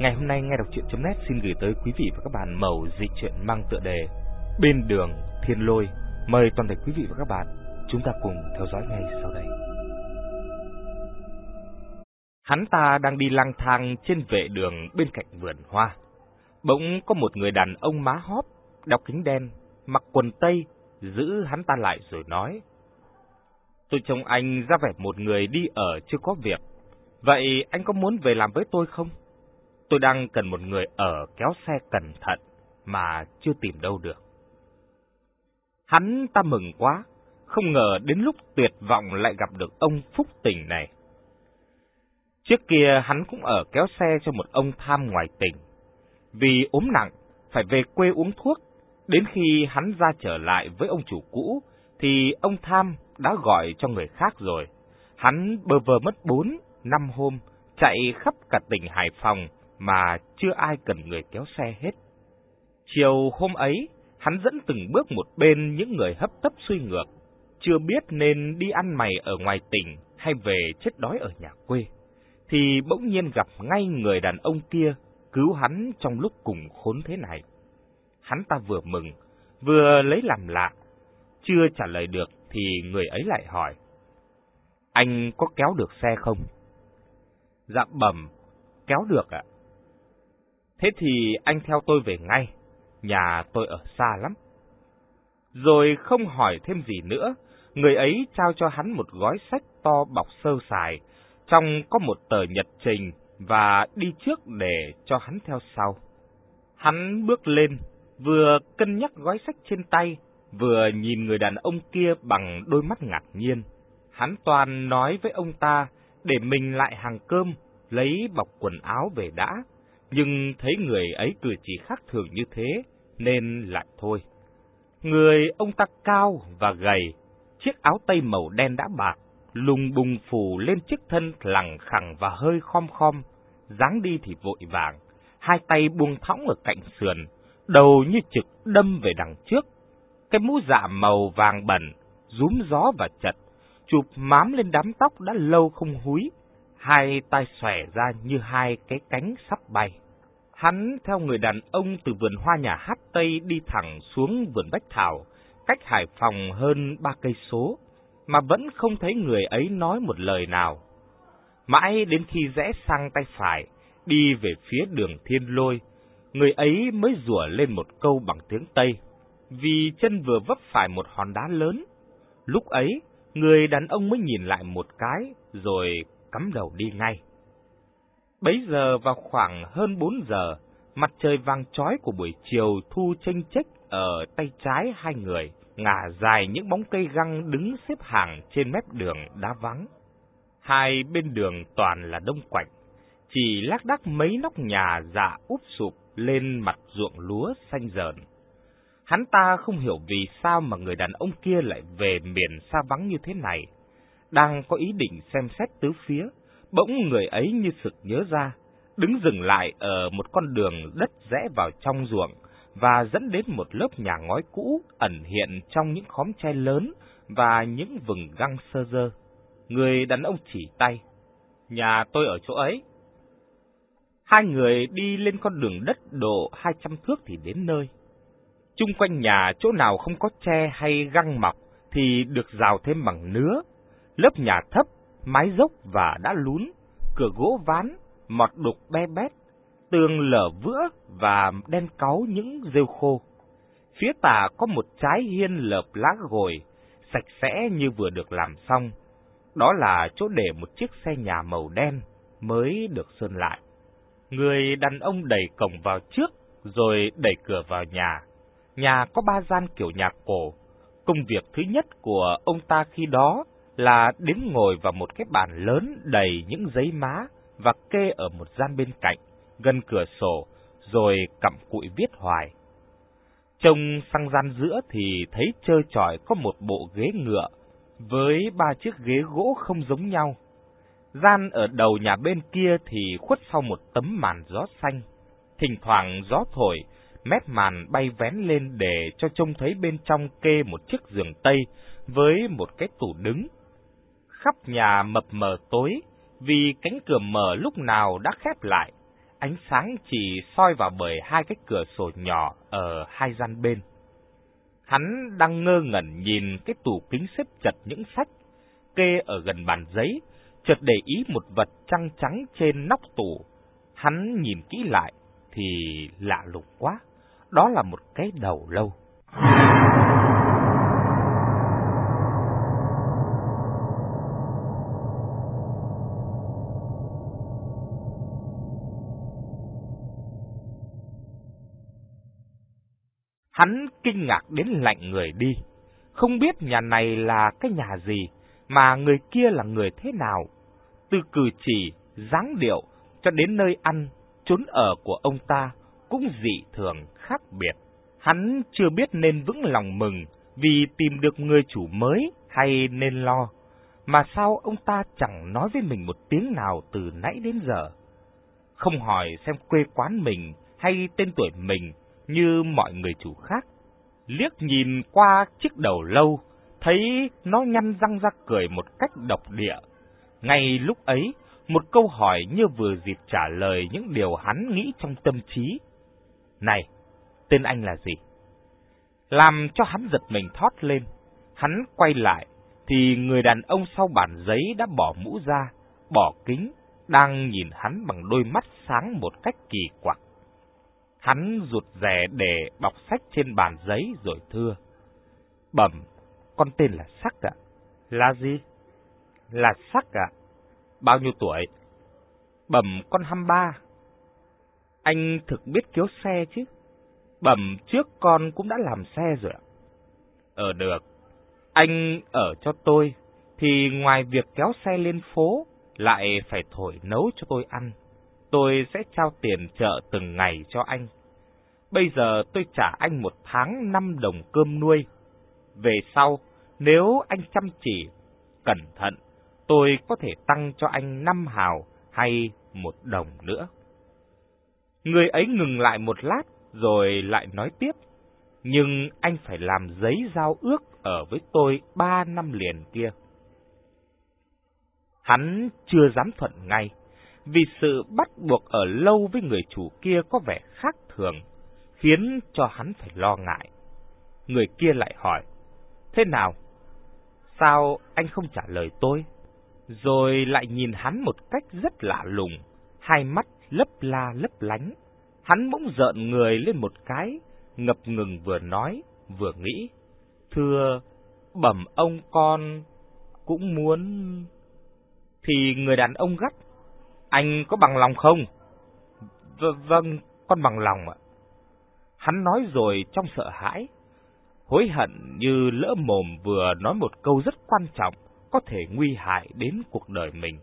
Ngày hôm nay nghe đọc truyện.net xin gửi tới quý vị và các bạn mẩu dị truyện mang tựa đề Bên đường thiên lôi. Mời toàn thể quý vị và các bạn chúng ta cùng theo dõi ngay sau đây. Hắn ta đang đi lang thang trên vệ đường bên cạnh vườn hoa. Bỗng có một người đàn ông má hóp, đeo kính đen, mặc quần tây, giữ hắn ta lại rồi nói. Tôi trông anh ra vẻ một người đi ở chưa có việc. Vậy anh có muốn về làm với tôi không? Tôi đang cần một người ở kéo xe cẩn thận mà chưa tìm đâu được. Hắn ta mừng quá, không ngờ đến lúc tuyệt vọng lại gặp được ông Phúc Tình này. Trước kia hắn cũng ở kéo xe cho một ông tham ngoài tỉnh. Vì ốm nặng, phải về quê uống thuốc. Đến khi hắn ra trở lại với ông chủ cũ, thì ông tham đã gọi cho người khác rồi. Hắn bơ vơ mất bốn, năm hôm, chạy khắp cả tỉnh Hải Phòng mà chưa ai cần người kéo xe hết. Chiều hôm ấy, hắn dẫn từng bước một bên những người hấp tấp suy ngược, chưa biết nên đi ăn mày ở ngoài tỉnh hay về chết đói ở nhà quê, thì bỗng nhiên gặp ngay người đàn ông kia cứu hắn trong lúc cùng khốn thế này. Hắn ta vừa mừng, vừa lấy làm lạ, chưa trả lời được thì người ấy lại hỏi. Anh có kéo được xe không? Dạ bẩm, kéo được ạ. Thế thì anh theo tôi về ngay, nhà tôi ở xa lắm. Rồi không hỏi thêm gì nữa, người ấy trao cho hắn một gói sách to bọc sơ sài, trong có một tờ nhật trình và đi trước để cho hắn theo sau. Hắn bước lên, vừa cân nhắc gói sách trên tay, vừa nhìn người đàn ông kia bằng đôi mắt ngạc nhiên. Hắn toàn nói với ông ta để mình lại hàng cơm, lấy bọc quần áo về đã, nhưng thấy người ấy cử chỉ khác thường như thế, nên lại thôi. Người ông ta cao và gầy, chiếc áo tây màu đen đã bạc, lùng bùng phủ lên chiếc thân lẳng khẳng và hơi khom khom, dáng đi thì vội vàng, hai tay buông thõng ở cạnh sườn, đầu như trực đâm về đằng trước. Cái mũ dạ màu vàng bẩn, rúm gió và chật, chụp mám lên đám tóc đã lâu không húi, hai tay xòe ra như hai cái cánh sắp bay. Hắn theo người đàn ông từ vườn hoa nhà hát Tây đi thẳng xuống vườn Bách Thảo, cách Hải Phòng hơn ba cây số, mà vẫn không thấy người ấy nói một lời nào. Mãi đến khi rẽ sang tay phải, đi về phía đường Thiên Lôi, người ấy mới rủa lên một câu bằng tiếng Tây, vì chân vừa vấp phải một hòn đá lớn. Lúc ấy, người đàn ông mới nhìn lại một cái, rồi cắm đầu đi ngay. Bấy giờ vào khoảng hơn 4 giờ, mặt trời vàng chói của buổi chiều thu chênh chếch ở tay trái hai người, ngả dài những bóng cây găng đứng xếp hàng trên mép đường đá vắng. Hai bên đường toàn là đông quạnh, chỉ lác đác mấy nóc nhà dạ úp sụp lên mặt ruộng lúa xanh dờn. Hắn ta không hiểu vì sao mà người đàn ông kia lại về miền xa vắng như thế này. Đang có ý định xem xét tứ phía, bỗng người ấy như sực nhớ ra, đứng dừng lại ở một con đường đất rẽ vào trong ruộng và dẫn đến một lớp nhà ngói cũ ẩn hiện trong những khóm tre lớn và những vừng găng sơ dơ. Người đàn ông chỉ tay, nhà tôi ở chỗ ấy. Hai người đi lên con đường đất độ 200 thước thì đến nơi. Trung quanh nhà chỗ nào không có tre hay găng mọc thì được rào thêm bằng nứa. Lớp nhà thấp, mái dốc và đã lún, cửa gỗ ván, mọt đục be bét, tường lở vữa và đen cáu những rêu khô. Phía tà có một trái hiên lợp lá gồi, sạch sẽ như vừa được làm xong. Đó là chỗ để một chiếc xe nhà màu đen mới được sơn lại. Người đàn ông đẩy cổng vào trước, rồi đẩy cửa vào nhà. Nhà có ba gian kiểu nhà cổ. Công việc thứ nhất của ông ta khi đó là đến ngồi vào một cái bàn lớn đầy những giấy má và kê ở một gian bên cạnh, gần cửa sổ, rồi cặm cụi viết hoài. Trong sang gian giữa thì thấy trơ trọi có một bộ ghế ngựa với ba chiếc ghế gỗ không giống nhau. Gian ở đầu nhà bên kia thì khuất sau một tấm màn gió xanh. Thỉnh thoảng gió thổi, mép màn bay vén lên để cho trông thấy bên trong kê một chiếc giường tây với một cái tủ đứng. Khắp nhà mập mờ tối, vì cánh cửa mở lúc nào đã khép lại, ánh sáng chỉ soi vào bởi hai cái cửa sổ nhỏ ở hai gian bên. Hắn đang ngơ ngẩn nhìn cái tủ kính xếp chật những sách kê ở gần bàn giấy, chợt để ý một vật trăng trắng trên nóc tủ. Hắn nhìn kỹ lại thì lạ lùng quá, đó là một cái đầu lâu. Hắn kinh ngạc đến lạnh người đi, không biết nhà này là cái nhà gì, mà người kia là người thế nào. Từ cử chỉ, dáng điệu, cho đến nơi ăn, trốn ở của ông ta cũng dị thường khác biệt. Hắn chưa biết nên vững lòng mừng vì tìm được người chủ mới hay nên lo. Mà sao ông ta chẳng nói với mình một tiếng nào từ nãy đến giờ? Không hỏi xem quê quán mình hay tên tuổi mình như mọi người chủ khác. Liếc nhìn qua chiếc đầu lâu, thấy nó nhăn răng ra cười một cách độc địa. Ngay lúc ấy, một câu hỏi như vừa dịp trả lời những điều hắn nghĩ trong tâm trí. Này, tên anh là gì? Làm cho hắn giật mình thoát lên. Hắn quay lại, thì người đàn ông sau bản giấy đã bỏ mũ ra, bỏ kính, đang nhìn hắn bằng đôi mắt sáng một cách kỳ quặc. Hắn rụt rè để bọc sách trên bàn giấy rồi thưa. Bẩm, con tên là Sắc ạ. Là gì? Là Sắc ạ. Bao nhiêu tuổi? Bẩm con 23. Anh thực biết kéo xe chứ? Bẩm trước con cũng đã làm xe rồi ạ. Ờ được. Anh ở cho tôi, thì ngoài việc kéo xe lên phố, lại phải thổi nấu cho tôi ăn. Tôi sẽ trao tiền chợ từng ngày cho anh. Bây giờ tôi trả anh một tháng năm đồng cơm nuôi. Về sau, nếu anh chăm chỉ, cẩn thận, tôi có thể tăng cho anh năm hào hay một đồng nữa. Người ấy ngừng lại một lát, rồi lại nói tiếp. Nhưng anh phải làm giấy giao ước ở với tôi ba năm liền kia. Hắn chưa dám thuận ngay, vì sự bắt buộc ở lâu với người chủ kia có vẻ khác thường, khiến cho hắn phải lo ngại. Người kia lại hỏi, thế nào? Sao anh không trả lời tôi? Rồi lại nhìn hắn một cách rất lạ lùng, hai mắt lấp la lấp lánh. Hắn bỗng giận người lên một cái, ngập ngừng vừa nói, vừa nghĩ. Thưa, bẩm ông con cũng muốn... Thì người đàn ông gắt, anh có bằng lòng không? V vâng, con bằng lòng ạ. Hắn nói rồi trong sợ hãi, hối hận như lỡ mồm vừa nói một câu rất quan trọng, có thể nguy hại đến cuộc đời mình.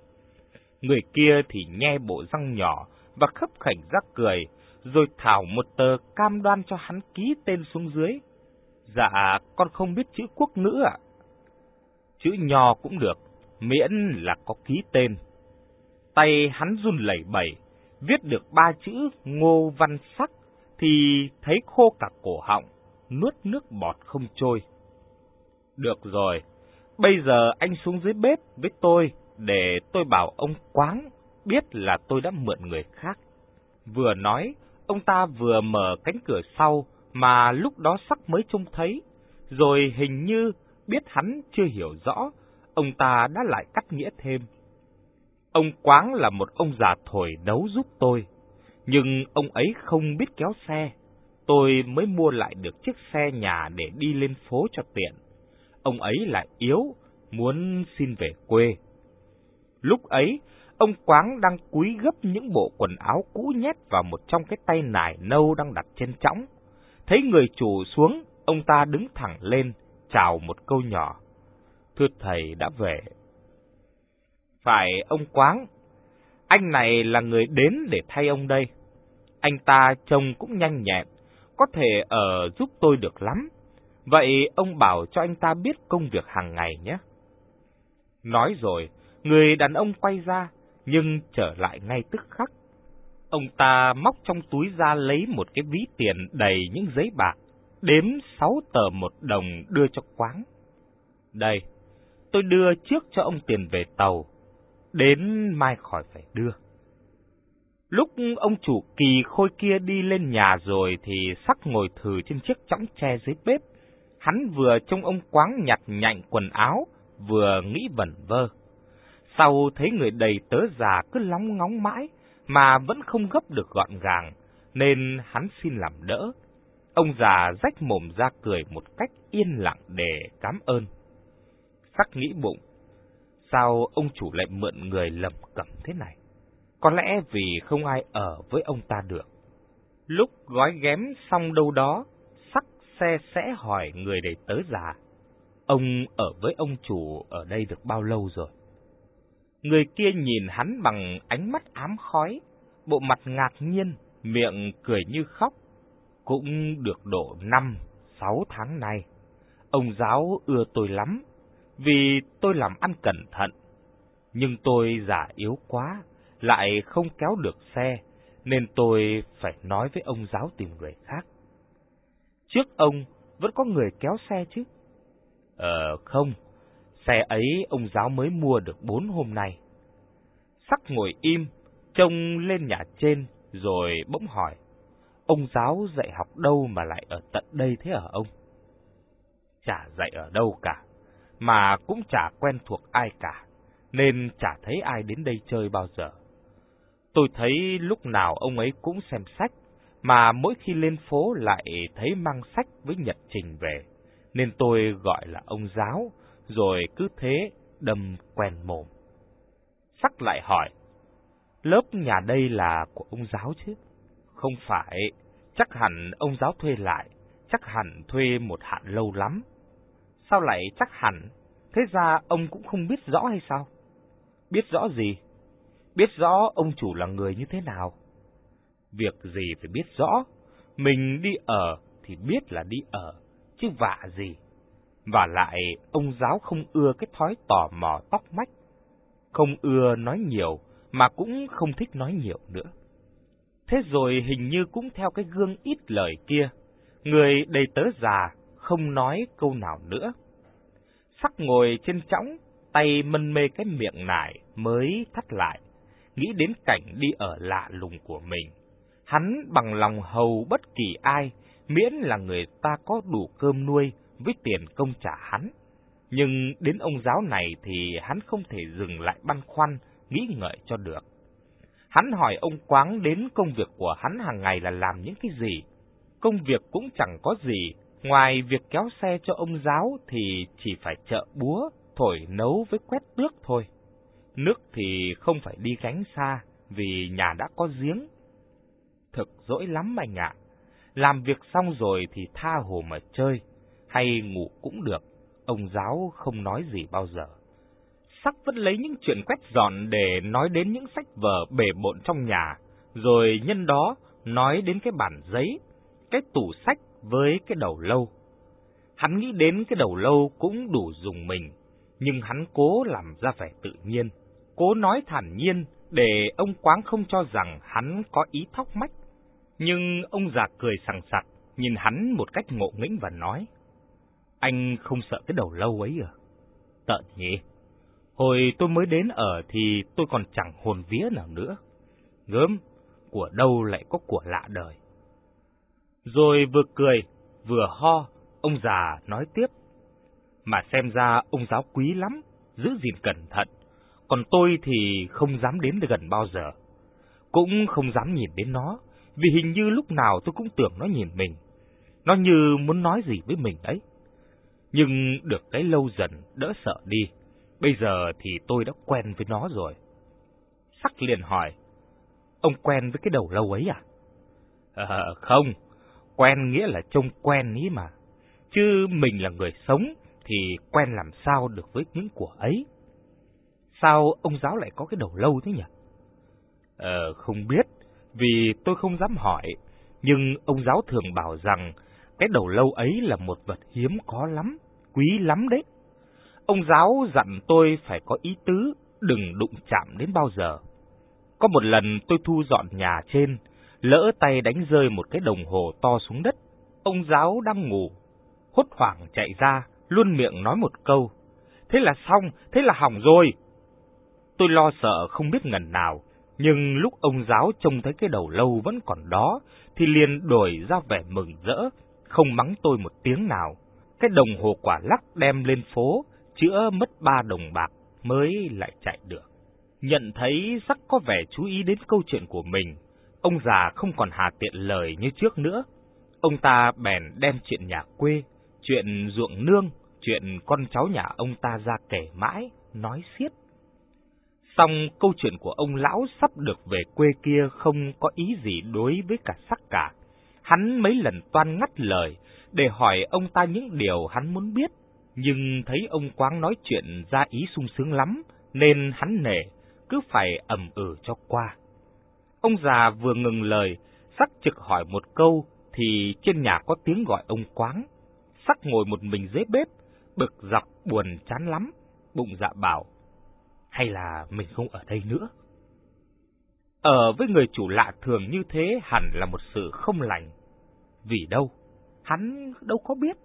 Người kia thì nhe bộ răng nhỏ và khấp khảnh rắc cười, rồi thảo một tờ cam đoan cho hắn ký tên xuống dưới. Dạ, con không biết chữ quốc ngữ ạ. Chữ nho cũng được, miễn là có ký tên. Tay hắn run lẩy bẩy, viết được ba chữ ngô văn sắc, thì thấy khô cả cổ họng, nuốt nước bọt không trôi. Được rồi, bây giờ anh xuống dưới bếp với tôi để tôi bảo ông Quáng biết là tôi đã mượn người khác. Vừa nói, ông ta vừa mở cánh cửa sau mà lúc đó sắc mới trông thấy, rồi hình như biết hắn chưa hiểu rõ, ông ta đã lại cắt nghĩa thêm. Ông Quáng là một ông già thổi đấu giúp tôi, nhưng ông ấy không biết kéo xe. Tôi mới mua lại được chiếc xe nhà để đi lên phố cho tiện. Ông ấy lại yếu, muốn xin về quê. Lúc ấy, ông Quáng đang cúi gấp những bộ quần áo cũ nhét vào một trong cái tay nải nâu đang đặt trên chõng. Thấy người chủ xuống, ông ta đứng thẳng lên, chào một câu nhỏ. Thưa thầy đã về. Phải ông Quáng, anh này là người đến để thay ông đây. Anh ta trông cũng nhanh nhẹn, có thể ở giúp tôi được lắm. Vậy ông bảo cho anh ta biết công việc hàng ngày nhé. Nói rồi, người đàn ông quay ra, nhưng trở lại ngay tức khắc. Ông ta móc trong túi ra lấy một cái ví tiền đầy những giấy bạc, đếm sáu tờ một đồng đưa cho quáng. Đây, tôi đưa trước cho ông tiền về tàu, đến mai khỏi phải đưa. Lúc ông chủ kỳ khôi kia đi lên nhà rồi thì sắc ngồi thử trên chiếc chõng tre dưới bếp. Hắn vừa trông ông quáng nhặt nhạnh quần áo, vừa nghĩ vẩn vơ. Sau thấy người đầy tớ già cứ lóng ngóng mãi, mà vẫn không gấp được gọn gàng, nên hắn xin làm đỡ. Ông già rách mồm ra cười một cách yên lặng để cảm ơn. Sắc nghĩ bụng, sao ông chủ lại mượn người lầm cẩm thế này? Có lẽ vì không ai ở với ông ta được. Lúc gói ghém xong đâu đó, sắc xe sẽ hỏi người đầy tớ già. Ông ở với ông chủ ở đây được bao lâu rồi? Người kia nhìn hắn bằng ánh mắt ám khói, bộ mặt ngạc nhiên, miệng cười như khóc. Cũng được độ năm, sáu tháng nay. Ông giáo ưa tôi lắm, vì tôi làm ăn cẩn thận. Nhưng tôi giả yếu quá, lại không kéo được xe, nên tôi phải nói với ông giáo tìm người khác. Trước ông vẫn có người kéo xe chứ? Ờ, không, xe ấy ông giáo mới mua được bốn hôm nay. Sắc ngồi im, trông lên nhà trên, rồi bỗng hỏi, ông giáo dạy học đâu mà lại ở tận đây thế hả ông? Chả dạy ở đâu cả, mà cũng chả quen thuộc ai cả, nên chả thấy ai đến đây chơi bao giờ. Tôi thấy lúc nào ông ấy cũng xem sách, mà mỗi khi lên phố lại thấy mang sách với nhật trình về, nên tôi gọi là ông giáo, rồi cứ thế đâm quen mồm. Sắc lại hỏi, lớp nhà đây là của ông giáo chứ? Không phải, chắc hẳn ông giáo thuê lại, chắc hẳn thuê một hạn lâu lắm. Sao lại chắc hẳn? Thế ra ông cũng không biết rõ hay sao? Biết rõ gì? biết rõ ông chủ là người như thế nào. Việc gì phải biết rõ, mình đi ở thì biết là đi ở, chứ vạ gì. Và lại, ông giáo không ưa cái thói tò mò tóc mách, không ưa nói nhiều, mà cũng không thích nói nhiều nữa. Thế rồi hình như cũng theo cái gương ít lời kia, người đầy tớ già, không nói câu nào nữa. Sắc ngồi trên chõng, tay mân mê cái miệng nải mới thắt lại nghĩ đến cảnh đi ở lạ lùng của mình. Hắn bằng lòng hầu bất kỳ ai, miễn là người ta có đủ cơm nuôi với tiền công trả hắn. Nhưng đến ông giáo này thì hắn không thể dừng lại băn khoăn, nghĩ ngợi cho được. Hắn hỏi ông Quáng đến công việc của hắn hàng ngày là làm những cái gì. Công việc cũng chẳng có gì, ngoài việc kéo xe cho ông giáo thì chỉ phải chợ búa, thổi nấu với quét tước thôi. Nước thì không phải đi gánh xa, vì nhà đã có giếng. Thực dỗi lắm anh ạ. Làm việc xong rồi thì tha hồ mà chơi, hay ngủ cũng được. Ông giáo không nói gì bao giờ. Sắc vẫn lấy những chuyện quét dọn để nói đến những sách vở bể bộn trong nhà, rồi nhân đó nói đến cái bản giấy, cái tủ sách với cái đầu lâu. Hắn nghĩ đến cái đầu lâu cũng đủ dùng mình, nhưng hắn cố làm ra vẻ tự nhiên cố nói thản nhiên để ông Quáng không cho rằng hắn có ý thóc mách. Nhưng ông già cười sằng sặc, nhìn hắn một cách ngộ nghĩnh và nói, Anh không sợ cái đầu lâu ấy à? Tợn nhỉ? Hồi tôi mới đến ở thì tôi còn chẳng hồn vía nào nữa. Gớm, của đâu lại có của lạ đời. Rồi vừa cười, vừa ho, ông già nói tiếp. Mà xem ra ông giáo quý lắm, giữ gìn cẩn thận, còn tôi thì không dám đến gần bao giờ. Cũng không dám nhìn đến nó, vì hình như lúc nào tôi cũng tưởng nó nhìn mình. Nó như muốn nói gì với mình đấy Nhưng được cái lâu dần đỡ sợ đi. Bây giờ thì tôi đã quen với nó rồi. Sắc liền hỏi, ông quen với cái đầu lâu ấy à? À, không, quen nghĩa là trông quen ý mà. Chứ mình là người sống thì quen làm sao được với những của ấy. Sao ông giáo lại có cái đầu lâu thế nhỉ? Ờ, không biết, vì tôi không dám hỏi, nhưng ông giáo thường bảo rằng cái đầu lâu ấy là một vật hiếm có lắm, quý lắm đấy. Ông giáo dặn tôi phải có ý tứ, đừng đụng chạm đến bao giờ. Có một lần tôi thu dọn nhà trên, lỡ tay đánh rơi một cái đồng hồ to xuống đất. Ông giáo đang ngủ, hốt hoảng chạy ra, luôn miệng nói một câu. Thế là xong, thế là hỏng rồi. Tôi lo sợ không biết ngần nào, Nhưng lúc ông giáo trông thấy cái đầu lâu vẫn còn đó, thì liền đổi ra vẻ mừng rỡ, không mắng tôi một tiếng nào. Cái đồng hồ quả lắc đem lên phố, chữa mất ba đồng bạc mới lại chạy được. Nhận thấy sắc có vẻ chú ý đến câu chuyện của mình, ông già không còn hà tiện lời như trước nữa. Ông ta bèn đem chuyện nhà quê, chuyện ruộng nương, chuyện con cháu nhà ông ta ra kể mãi, nói xiết. Xong câu chuyện của ông lão sắp được về quê kia không có ý gì đối với cả sắc cả. Hắn mấy lần toan ngắt lời để hỏi ông ta những điều hắn muốn biết, nhưng thấy ông Quáng nói chuyện ra ý sung sướng lắm, nên hắn nể, cứ phải ầm ừ cho qua. Ông già vừa ngừng lời, sắc trực hỏi một câu, thì trên nhà có tiếng gọi ông Quáng. Sắc ngồi một mình dưới bếp, bực dọc buồn chán lắm, bụng dạ bảo, hay là mình không ở đây nữa? Ở với người chủ lạ thường như thế hẳn là một sự không lành. Vì đâu? Hắn đâu có biết,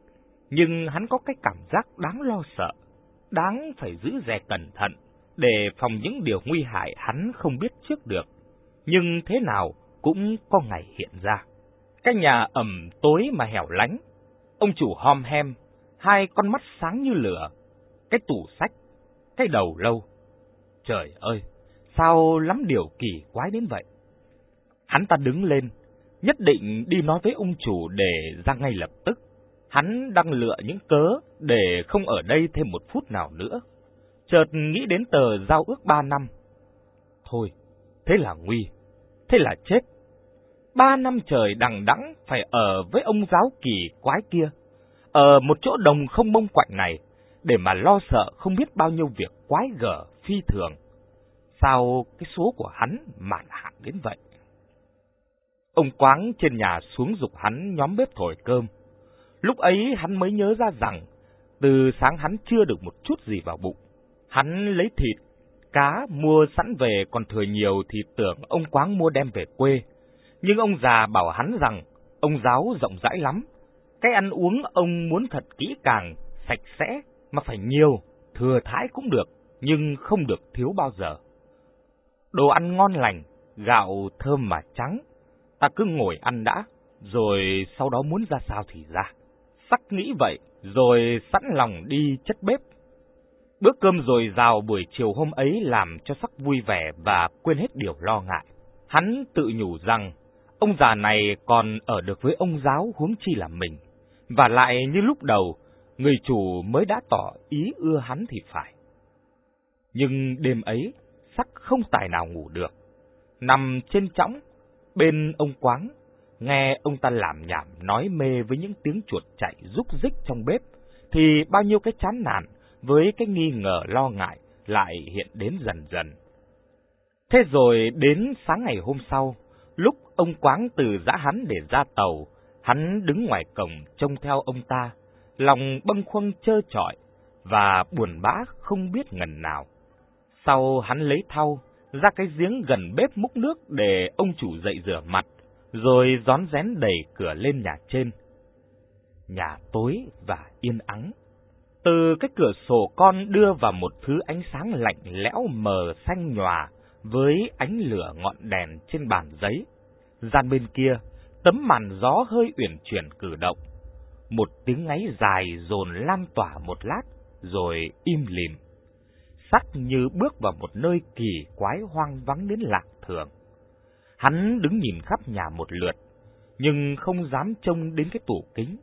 nhưng hắn có cái cảm giác đáng lo sợ, đáng phải giữ dè cẩn thận, để phòng những điều nguy hại hắn không biết trước được. Nhưng thế nào cũng có ngày hiện ra. Cái nhà ẩm tối mà hẻo lánh, ông chủ hom hem, hai con mắt sáng như lửa, cái tủ sách, cái đầu lâu. Trời ơi, sao lắm điều kỳ quái đến vậy? Hắn ta đứng lên, nhất định đi nói với ông chủ để ra ngay lập tức. Hắn đang lựa những cớ để không ở đây thêm một phút nào nữa. Chợt nghĩ đến tờ giao ước ba năm. Thôi, thế là nguy, thế là chết. Ba năm trời đằng đẵng phải ở với ông giáo kỳ quái kia, ở một chỗ đồng không bông quạnh này, để mà lo sợ không biết bao nhiêu việc quái gở, phi thường. Sao cái số của hắn mạn hạn đến vậy? Ông Quáng trên nhà xuống dục hắn nhóm bếp thổi cơm. Lúc ấy hắn mới nhớ ra rằng, từ sáng hắn chưa được một chút gì vào bụng. Hắn lấy thịt, cá mua sẵn về còn thừa nhiều thì tưởng ông Quáng mua đem về quê. Nhưng ông già bảo hắn rằng, ông giáo rộng rãi lắm. Cái ăn uống ông muốn thật kỹ càng, sạch sẽ, mà phải nhiều, thừa thái cũng được, nhưng không được thiếu bao giờ. Đồ ăn ngon lành, gạo thơm mà trắng, ta cứ ngồi ăn đã, rồi sau đó muốn ra sao thì ra. Sắc nghĩ vậy, rồi sẵn lòng đi chất bếp. Bữa cơm rồi rào buổi chiều hôm ấy làm cho sắc vui vẻ và quên hết điều lo ngại. Hắn tự nhủ rằng, ông già này còn ở được với ông giáo huống chi là mình. Và lại như lúc đầu, người chủ mới đã tỏ ý ưa hắn thì phải. Nhưng đêm ấy, sắc không tài nào ngủ được. Nằm trên chõng, bên ông quáng, nghe ông ta làm nhảm nói mê với những tiếng chuột chạy rúc rích trong bếp, thì bao nhiêu cái chán nản với cái nghi ngờ lo ngại lại hiện đến dần dần. Thế rồi đến sáng ngày hôm sau, lúc ông quáng từ giã hắn để ra tàu, hắn đứng ngoài cổng trông theo ông ta, lòng bâng khuâng trơ trọi và buồn bã không biết ngần nào. Sau hắn lấy thau, ra cái giếng gần bếp múc nước để ông chủ dậy rửa mặt, rồi gión rén đẩy cửa lên nhà trên. Nhà tối và yên ắng. Từ cái cửa sổ con đưa vào một thứ ánh sáng lạnh lẽo mờ xanh nhòa với ánh lửa ngọn đèn trên bàn giấy. Gian bên kia, tấm màn gió hơi uyển chuyển cử động. Một tiếng ngáy dài dồn lan tỏa một lát, rồi im lìm sắc như bước vào một nơi kỳ quái hoang vắng đến lạc thường. Hắn đứng nhìn khắp nhà một lượt, nhưng không dám trông đến cái tủ kính.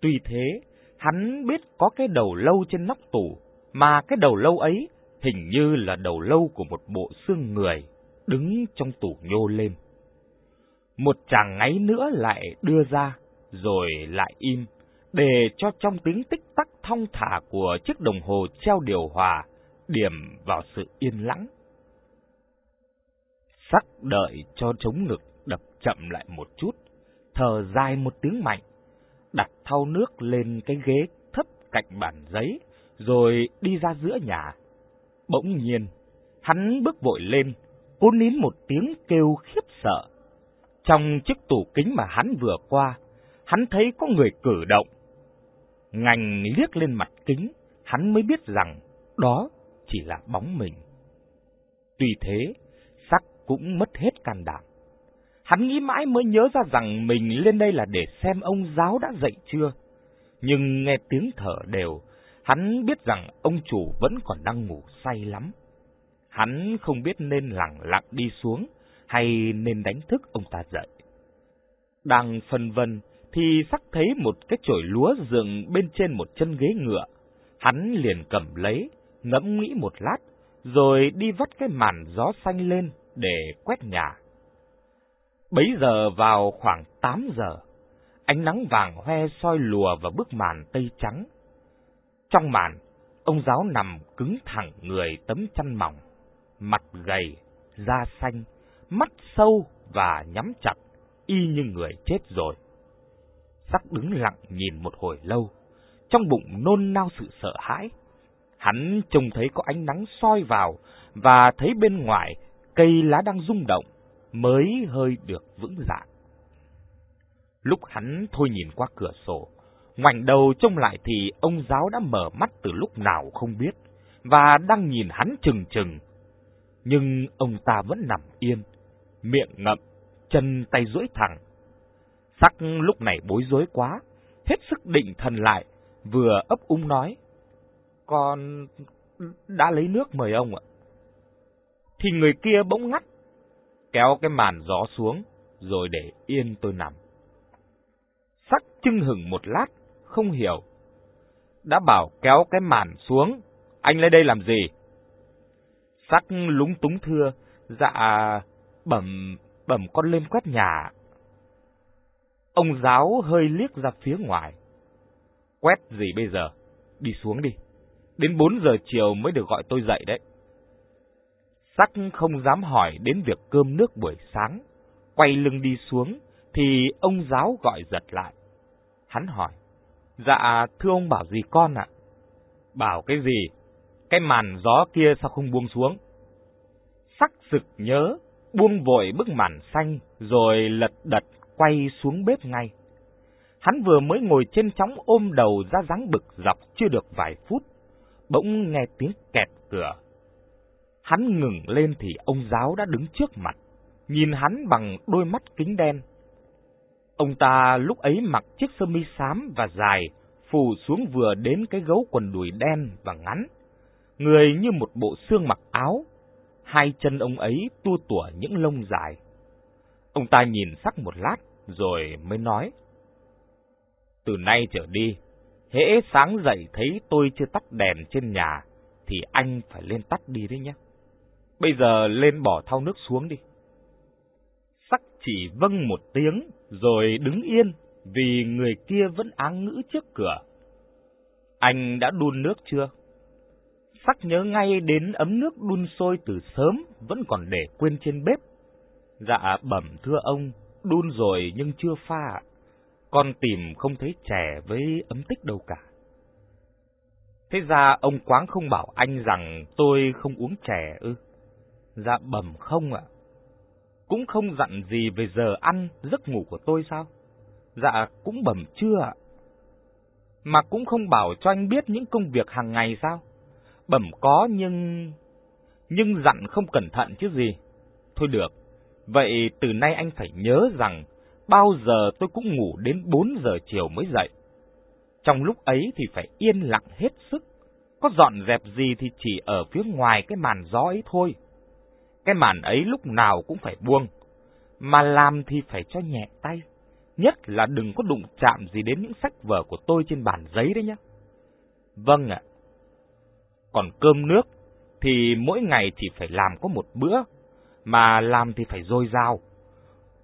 Tuy thế, hắn biết có cái đầu lâu trên nóc tủ, mà cái đầu lâu ấy hình như là đầu lâu của một bộ xương người, đứng trong tủ nhô lên. Một chàng ngáy nữa lại đưa ra, rồi lại im, để cho trong tiếng tích tắc thong thả của chiếc đồng hồ treo điều hòa điểm vào sự yên lắng. Sắc đợi cho chống ngực đập chậm lại một chút, thở dài một tiếng mạnh, đặt thau nước lên cái ghế thấp cạnh bàn giấy, rồi đi ra giữa nhà. Bỗng nhiên, hắn bước vội lên, cố nín một tiếng kêu khiếp sợ. Trong chiếc tủ kính mà hắn vừa qua, hắn thấy có người cử động. Ngành liếc lên mặt kính, hắn mới biết rằng đó chỉ là bóng mình. Tuy thế, sắc cũng mất hết can đảm. Hắn nghĩ mãi mới nhớ ra rằng mình lên đây là để xem ông giáo đã dậy chưa. Nhưng nghe tiếng thở đều, hắn biết rằng ông chủ vẫn còn đang ngủ say lắm. Hắn không biết nên lặng lặng đi xuống hay nên đánh thức ông ta dậy. Đang phân vân thì sắc thấy một cái chổi lúa dựng bên trên một chân ghế ngựa. Hắn liền cầm lấy, ngẫm nghĩ một lát, rồi đi vắt cái màn gió xanh lên để quét nhà. Bấy giờ vào khoảng 8 giờ, ánh nắng vàng hoe soi lùa vào bức màn tây trắng. Trong màn, ông giáo nằm cứng thẳng người tấm chăn mỏng, mặt gầy, da xanh, mắt sâu và nhắm chặt, y như người chết rồi. Sắc đứng lặng nhìn một hồi lâu, trong bụng nôn nao sự sợ hãi. Hắn trông thấy có ánh nắng soi vào và thấy bên ngoài cây lá đang rung động, mới hơi được vững dạ. Lúc hắn thôi nhìn qua cửa sổ, ngoảnh đầu trông lại thì ông giáo đã mở mắt từ lúc nào không biết, và đang nhìn hắn chừng chừng. Nhưng ông ta vẫn nằm yên, miệng ngậm, chân tay duỗi thẳng. Sắc lúc này bối rối quá, hết sức định thần lại, vừa ấp úng nói. Con đã lấy nước mời ông ạ. Thì người kia bỗng ngắt, kéo cái màn gió xuống, rồi để yên tôi nằm. Sắc chưng hừng một lát, không hiểu. Đã bảo kéo cái màn xuống, anh lấy đây làm gì? Sắc lúng túng thưa, dạ, bẩm, bẩm con lên quét nhà. Ông giáo hơi liếc ra phía ngoài. Quét gì bây giờ? Đi xuống đi. Đến 4 giờ chiều mới được gọi tôi dậy đấy. Sắc không dám hỏi đến việc cơm nước buổi sáng. Quay lưng đi xuống, thì ông giáo gọi giật lại. Hắn hỏi, Dạ, thưa ông bảo gì con ạ? Bảo cái gì? Cái màn gió kia sao không buông xuống? Sắc sực nhớ, buông vội bức màn xanh, rồi lật đật quay xuống bếp ngay. Hắn vừa mới ngồi trên chóng ôm đầu ra dáng bực dọc chưa được vài phút, bỗng nghe tiếng kẹt cửa. Hắn ngừng lên thì ông giáo đã đứng trước mặt, nhìn hắn bằng đôi mắt kính đen. Ông ta lúc ấy mặc chiếc sơ mi xám và dài, phủ xuống vừa đến cái gấu quần đùi đen và ngắn. Người như một bộ xương mặc áo, hai chân ông ấy tua tủa những lông dài. Ông ta nhìn sắc một lát, rồi mới nói. Từ nay trở đi, hễ sáng dậy thấy tôi chưa tắt đèn trên nhà, thì anh phải lên tắt đi đấy nhé. Bây giờ lên bỏ thau nước xuống đi. Sắc chỉ vâng một tiếng, rồi đứng yên, vì người kia vẫn áng ngữ trước cửa. Anh đã đun nước chưa? Sắc nhớ ngay đến ấm nước đun sôi từ sớm, vẫn còn để quên trên bếp. Dạ bẩm thưa ông, đun rồi nhưng chưa pha. Con tìm không thấy chè với ấm tích đâu cả. Thế ra ông Quáng không bảo anh rằng tôi không uống chè ư? Dạ bẩm không ạ. Cũng không dặn gì về giờ ăn, giấc ngủ của tôi sao? Dạ cũng bẩm chưa ạ. Mà cũng không bảo cho anh biết những công việc hàng ngày sao? Bẩm có nhưng... Nhưng dặn không cẩn thận chứ gì. Thôi được, vậy từ nay anh phải nhớ rằng bao giờ tôi cũng ngủ đến 4 giờ chiều mới dậy. Trong lúc ấy thì phải yên lặng hết sức, có dọn dẹp gì thì chỉ ở phía ngoài cái màn gió ấy thôi. Cái màn ấy lúc nào cũng phải buông, mà làm thì phải cho nhẹ tay, nhất là đừng có đụng chạm gì đến những sách vở của tôi trên bàn giấy đấy nhé. Vâng ạ. Còn cơm nước thì mỗi ngày chỉ phải làm có một bữa, mà làm thì phải dôi dao.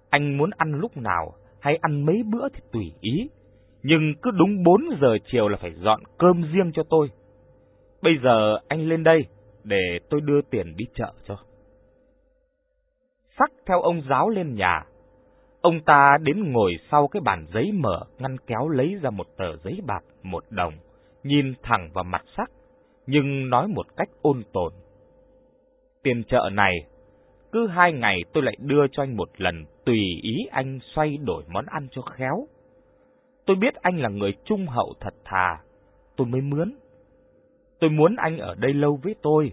Anh muốn ăn lúc nào hay ăn mấy bữa thì tùy ý, nhưng cứ đúng 4 giờ chiều là phải dọn cơm riêng cho tôi. Bây giờ anh lên đây để tôi đưa tiền đi chợ cho. Sắc theo ông giáo lên nhà. Ông ta đến ngồi sau cái bàn giấy mở, ngăn kéo lấy ra một tờ giấy bạc, một đồng, nhìn thẳng vào mặt sắc, nhưng nói một cách ôn tồn. Tiền chợ này, cứ hai ngày tôi lại đưa cho anh một lần, tùy ý anh xoay đổi món ăn cho khéo. Tôi biết anh là người trung hậu thật thà, tôi mới mướn. Tôi muốn anh ở đây lâu với tôi,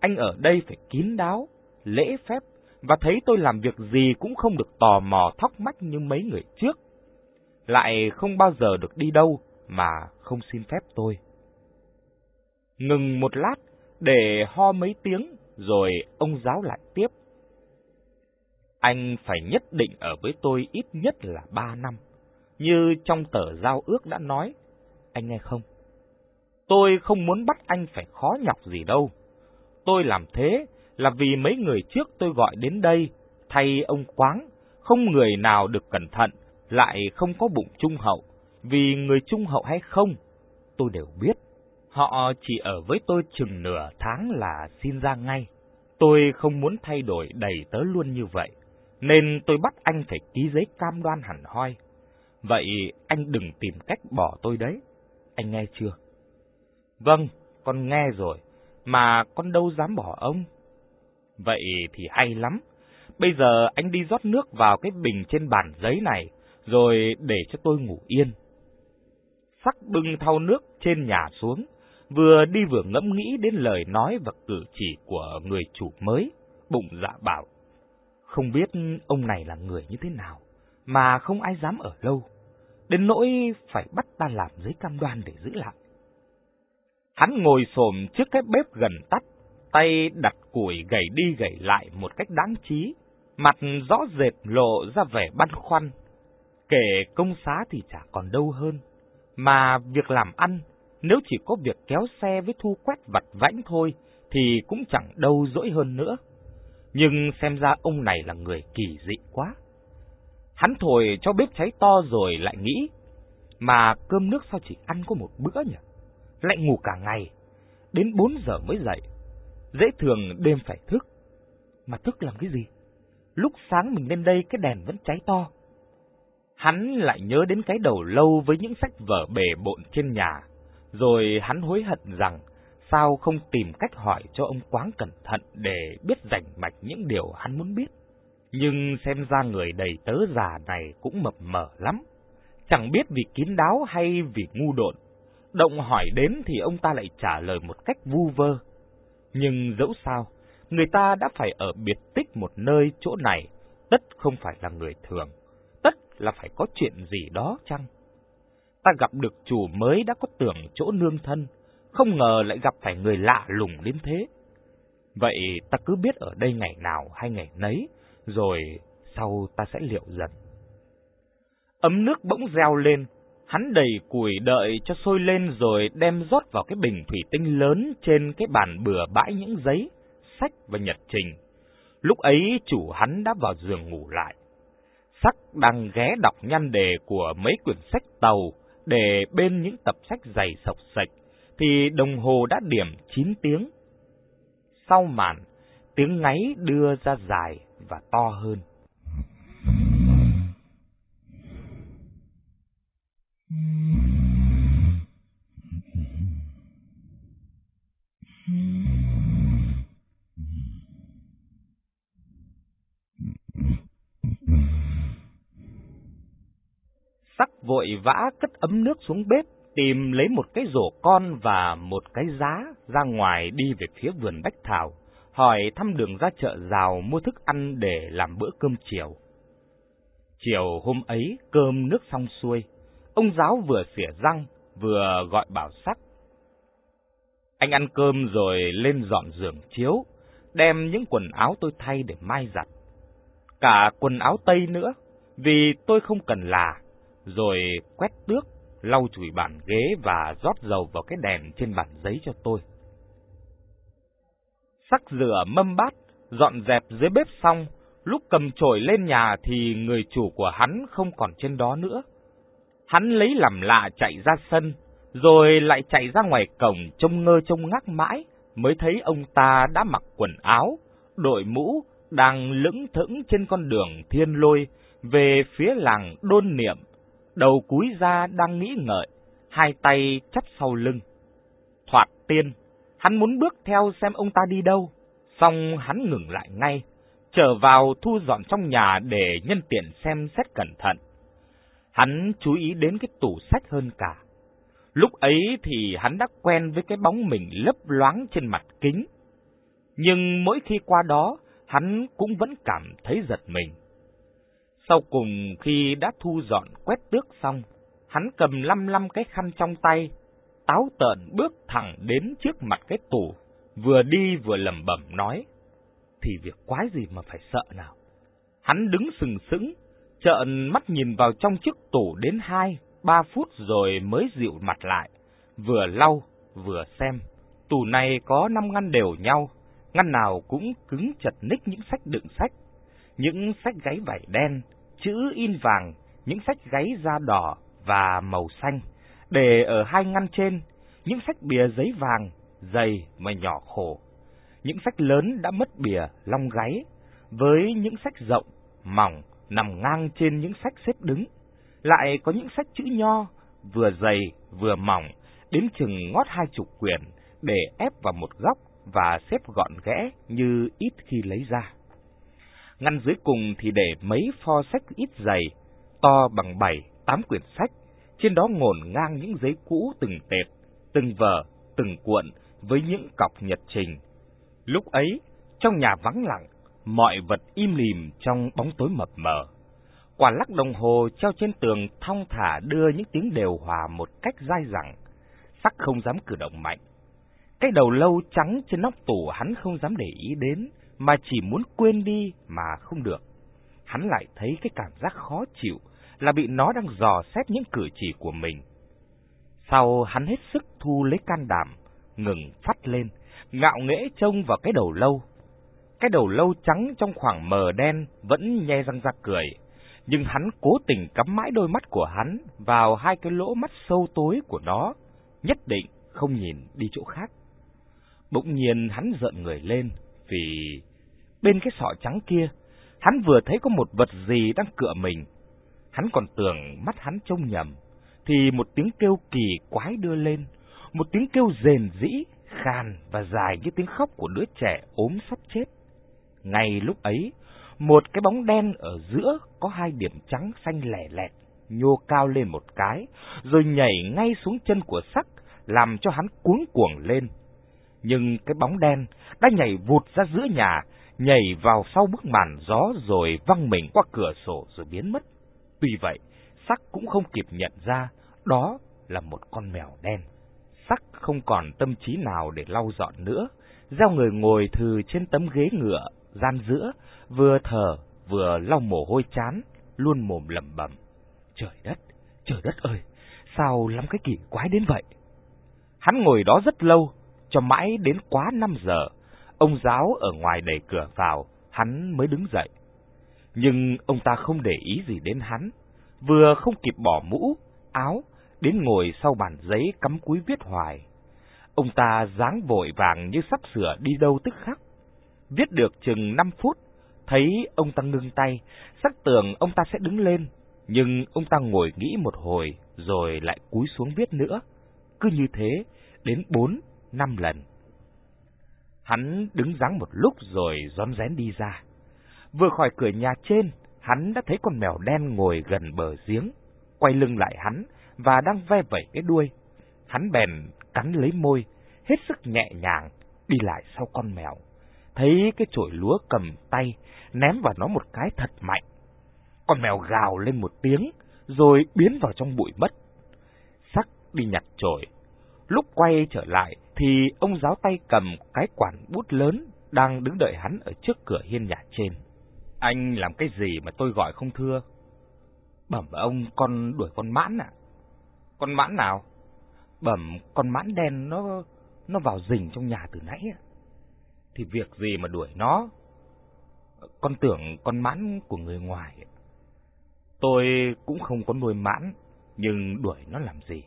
anh ở đây phải kín đáo, lễ phép, và thấy tôi làm việc gì cũng không được tò mò thóc mách như mấy người trước. Lại không bao giờ được đi đâu mà không xin phép tôi. Ngừng một lát để ho mấy tiếng rồi ông giáo lại tiếp. Anh phải nhất định ở với tôi ít nhất là ba năm, như trong tờ giao ước đã nói. Anh nghe không? Tôi không muốn bắt anh phải khó nhọc gì đâu. Tôi làm thế là vì mấy người trước tôi gọi đến đây, thay ông Quáng, không người nào được cẩn thận, lại không có bụng trung hậu, vì người trung hậu hay không, tôi đều biết. Họ chỉ ở với tôi chừng nửa tháng là xin ra ngay. Tôi không muốn thay đổi đầy tớ luôn như vậy, nên tôi bắt anh phải ký giấy cam đoan hẳn hoi. Vậy anh đừng tìm cách bỏ tôi đấy. Anh nghe chưa? Vâng, con nghe rồi, mà con đâu dám bỏ ông. Vậy thì hay lắm. Bây giờ anh đi rót nước vào cái bình trên bàn giấy này, rồi để cho tôi ngủ yên. Sắc bưng thau nước trên nhà xuống, vừa đi vừa ngẫm nghĩ đến lời nói và cử chỉ của người chủ mới, bụng dạ bảo. Không biết ông này là người như thế nào, mà không ai dám ở lâu, đến nỗi phải bắt ta làm giấy cam đoan để giữ lại. Hắn ngồi xổm trước cái bếp gần tắt, tay đặt củi gầy đi gầy lại một cách đáng trí, mặt rõ rệt lộ ra vẻ băn khoăn. Kể công xá thì chả còn đâu hơn, mà việc làm ăn, nếu chỉ có việc kéo xe với thu quét vặt vãnh thôi, thì cũng chẳng đâu dỗi hơn nữa. Nhưng xem ra ông này là người kỳ dị quá. Hắn thổi cho bếp cháy to rồi lại nghĩ, mà cơm nước sao chỉ ăn có một bữa nhỉ? Lại ngủ cả ngày, đến bốn giờ mới dậy, dễ thường đêm phải thức. Mà thức làm cái gì? Lúc sáng mình lên đây cái đèn vẫn cháy to. Hắn lại nhớ đến cái đầu lâu với những sách vở bề bộn trên nhà, rồi hắn hối hận rằng sao không tìm cách hỏi cho ông Quáng cẩn thận để biết rành mạch những điều hắn muốn biết. Nhưng xem ra người đầy tớ già này cũng mập mờ lắm, chẳng biết vì kín đáo hay vì ngu độn. Động hỏi đến thì ông ta lại trả lời một cách vu vơ. Nhưng dẫu sao, người ta đã phải ở biệt tích một nơi chỗ này, tất không phải là người thường, tất là phải có chuyện gì đó chăng? Ta gặp được chủ mới đã có tưởng chỗ nương thân, không ngờ lại gặp phải người lạ lùng đến thế. Vậy ta cứ biết ở đây ngày nào hay ngày nấy, rồi sau ta sẽ liệu dần. Ấm nước bỗng reo lên, hắn đầy củi đợi cho sôi lên rồi đem rót vào cái bình thủy tinh lớn trên cái bàn bừa bãi những giấy, sách và nhật trình. Lúc ấy chủ hắn đã vào giường ngủ lại. Sắc đang ghé đọc nhan đề của mấy quyển sách tàu để bên những tập sách dày sọc sạch, thì đồng hồ đã điểm 9 tiếng. Sau màn, tiếng ngáy đưa ra dài và to hơn. Sắc vội vã cất ấm nước xuống bếp, tìm lấy một cái rổ con và một cái giá ra ngoài đi về phía vườn bách thảo, hỏi thăm đường ra chợ rào mua thức ăn để làm bữa cơm chiều. Chiều hôm ấy, cơm nước xong xuôi, ông giáo vừa xỉa răng, vừa gọi bảo sắc. Anh ăn cơm rồi lên dọn giường chiếu, đem những quần áo tôi thay để mai giặt. Cả quần áo tây nữa, vì tôi không cần là, rồi quét tước, lau chùi bàn ghế và rót dầu vào cái đèn trên bàn giấy cho tôi. Sắc rửa mâm bát, dọn dẹp dưới bếp xong, lúc cầm chổi lên nhà thì người chủ của hắn không còn trên đó nữa. Hắn lấy làm lạ chạy ra sân, rồi lại chạy ra ngoài cổng trông ngơ trông ngác mãi, mới thấy ông ta đã mặc quần áo, đội mũ, đang lững thững trên con đường thiên lôi về phía làng đôn niệm, đầu cúi ra đang nghĩ ngợi, hai tay chắp sau lưng. Thoạt tiên, hắn muốn bước theo xem ông ta đi đâu, xong hắn ngừng lại ngay, trở vào thu dọn trong nhà để nhân tiện xem xét cẩn thận. Hắn chú ý đến cái tủ sách hơn cả. Lúc ấy thì hắn đã quen với cái bóng mình lấp loáng trên mặt kính. Nhưng mỗi khi qua đó, hắn cũng vẫn cảm thấy giật mình. Sau cùng khi đã thu dọn quét tước xong, hắn cầm lăm lăm cái khăn trong tay, táo tợn bước thẳng đến trước mặt cái tủ, vừa đi vừa lẩm bẩm nói, thì việc quái gì mà phải sợ nào. Hắn đứng sừng sững, trợn mắt nhìn vào trong chiếc tủ đến hai, ba phút rồi mới dịu mặt lại, vừa lau, vừa xem. Tủ này có năm ngăn đều nhau, ngăn nào cũng cứng chật ních những sách đựng sách, những sách gáy vải đen, chữ in vàng, những sách gáy da đỏ và màu xanh, để ở hai ngăn trên, những sách bìa giấy vàng, dày mà nhỏ khổ. Những sách lớn đã mất bìa, long gáy, với những sách rộng, mỏng, nằm ngang trên những sách xếp đứng. Lại có những sách chữ nho, vừa dày vừa mỏng, đến chừng ngót hai chục quyển, để ép vào một góc và xếp gọn ghẽ như ít khi lấy ra. Ngăn dưới cùng thì để mấy pho sách ít dày, to bằng bảy, tám quyển sách, trên đó ngổn ngang những giấy cũ từng tệp, từng vở, từng cuộn với những cọc nhật trình. Lúc ấy, trong nhà vắng lặng, mọi vật im lìm trong bóng tối mập mờ. Quả lắc đồng hồ treo trên tường thong thả đưa những tiếng đều hòa một cách dai dẳng, sắc không dám cử động mạnh. Cái đầu lâu trắng trên nóc tủ hắn không dám để ý đến, mà chỉ muốn quên đi mà không được. Hắn lại thấy cái cảm giác khó chịu là bị nó đang dò xét những cử chỉ của mình. Sau hắn hết sức thu lấy can đảm, ngừng phát lên, ngạo nghễ trông vào cái đầu lâu. Cái đầu lâu trắng trong khoảng mờ đen vẫn nhe răng ra cười, nhưng hắn cố tình cắm mãi đôi mắt của hắn vào hai cái lỗ mắt sâu tối của nó, nhất định không nhìn đi chỗ khác. Bỗng nhiên hắn giận người lên vì bên cái sọ trắng kia, hắn vừa thấy có một vật gì đang cựa mình. Hắn còn tưởng mắt hắn trông nhầm, thì một tiếng kêu kỳ quái đưa lên, một tiếng kêu rền rĩ, khàn và dài như tiếng khóc của đứa trẻ ốm sắp chết. Ngay lúc ấy, một cái bóng đen ở giữa có hai điểm trắng xanh lẻ lẹt, nhô cao lên một cái, rồi nhảy ngay xuống chân của sắc, làm cho hắn cuống cuồng lên. Nhưng cái bóng đen đã nhảy vụt ra giữa nhà, nhảy vào sau bức màn gió rồi văng mình qua cửa sổ rồi biến mất. Tuy vậy, sắc cũng không kịp nhận ra đó là một con mèo đen. Sắc không còn tâm trí nào để lau dọn nữa, gieo người ngồi thừ trên tấm ghế ngựa, gian giữa, vừa thở vừa lau mồ hôi chán, luôn mồm lẩm bẩm. Trời đất, trời đất ơi, sao lắm cái kỳ quái đến vậy? Hắn ngồi đó rất lâu, cho mãi đến quá 5 giờ, ông giáo ở ngoài đẩy cửa vào, hắn mới đứng dậy. Nhưng ông ta không để ý gì đến hắn, vừa không kịp bỏ mũ, áo, đến ngồi sau bàn giấy cắm cúi viết hoài. Ông ta dáng vội vàng như sắp sửa đi đâu tức khắc. Viết được chừng 5 phút, thấy ông ta ngưng tay, sắc tưởng ông ta sẽ đứng lên, nhưng ông ta ngồi nghĩ một hồi rồi lại cúi xuống viết nữa. Cứ như thế, đến 4, 5 lần. Hắn đứng dáng một lúc rồi rón rén đi ra. Vừa khỏi cửa nhà trên, hắn đã thấy con mèo đen ngồi gần bờ giếng, quay lưng lại hắn và đang ve vẩy cái đuôi. Hắn bèn cắn lấy môi, hết sức nhẹ nhàng, đi lại sau con mèo. Thấy cái chổi lúa cầm tay, ném vào nó một cái thật mạnh. Con mèo gào lên một tiếng, rồi biến vào trong bụi mất. Sắc đi nhặt chổi. Lúc quay trở lại, thì ông giáo tay cầm cái quản bút lớn đang đứng đợi hắn ở trước cửa hiên nhà trên. Anh làm cái gì mà tôi gọi không thưa? Bẩm ông con đuổi con mãn ạ. Con mãn nào? Bẩm con mãn đen nó nó vào rình trong nhà từ nãy ạ. Thì việc gì mà đuổi nó? Con tưởng con mãn của người ngoài. Tôi cũng không có nuôi mãn, nhưng đuổi nó làm gì?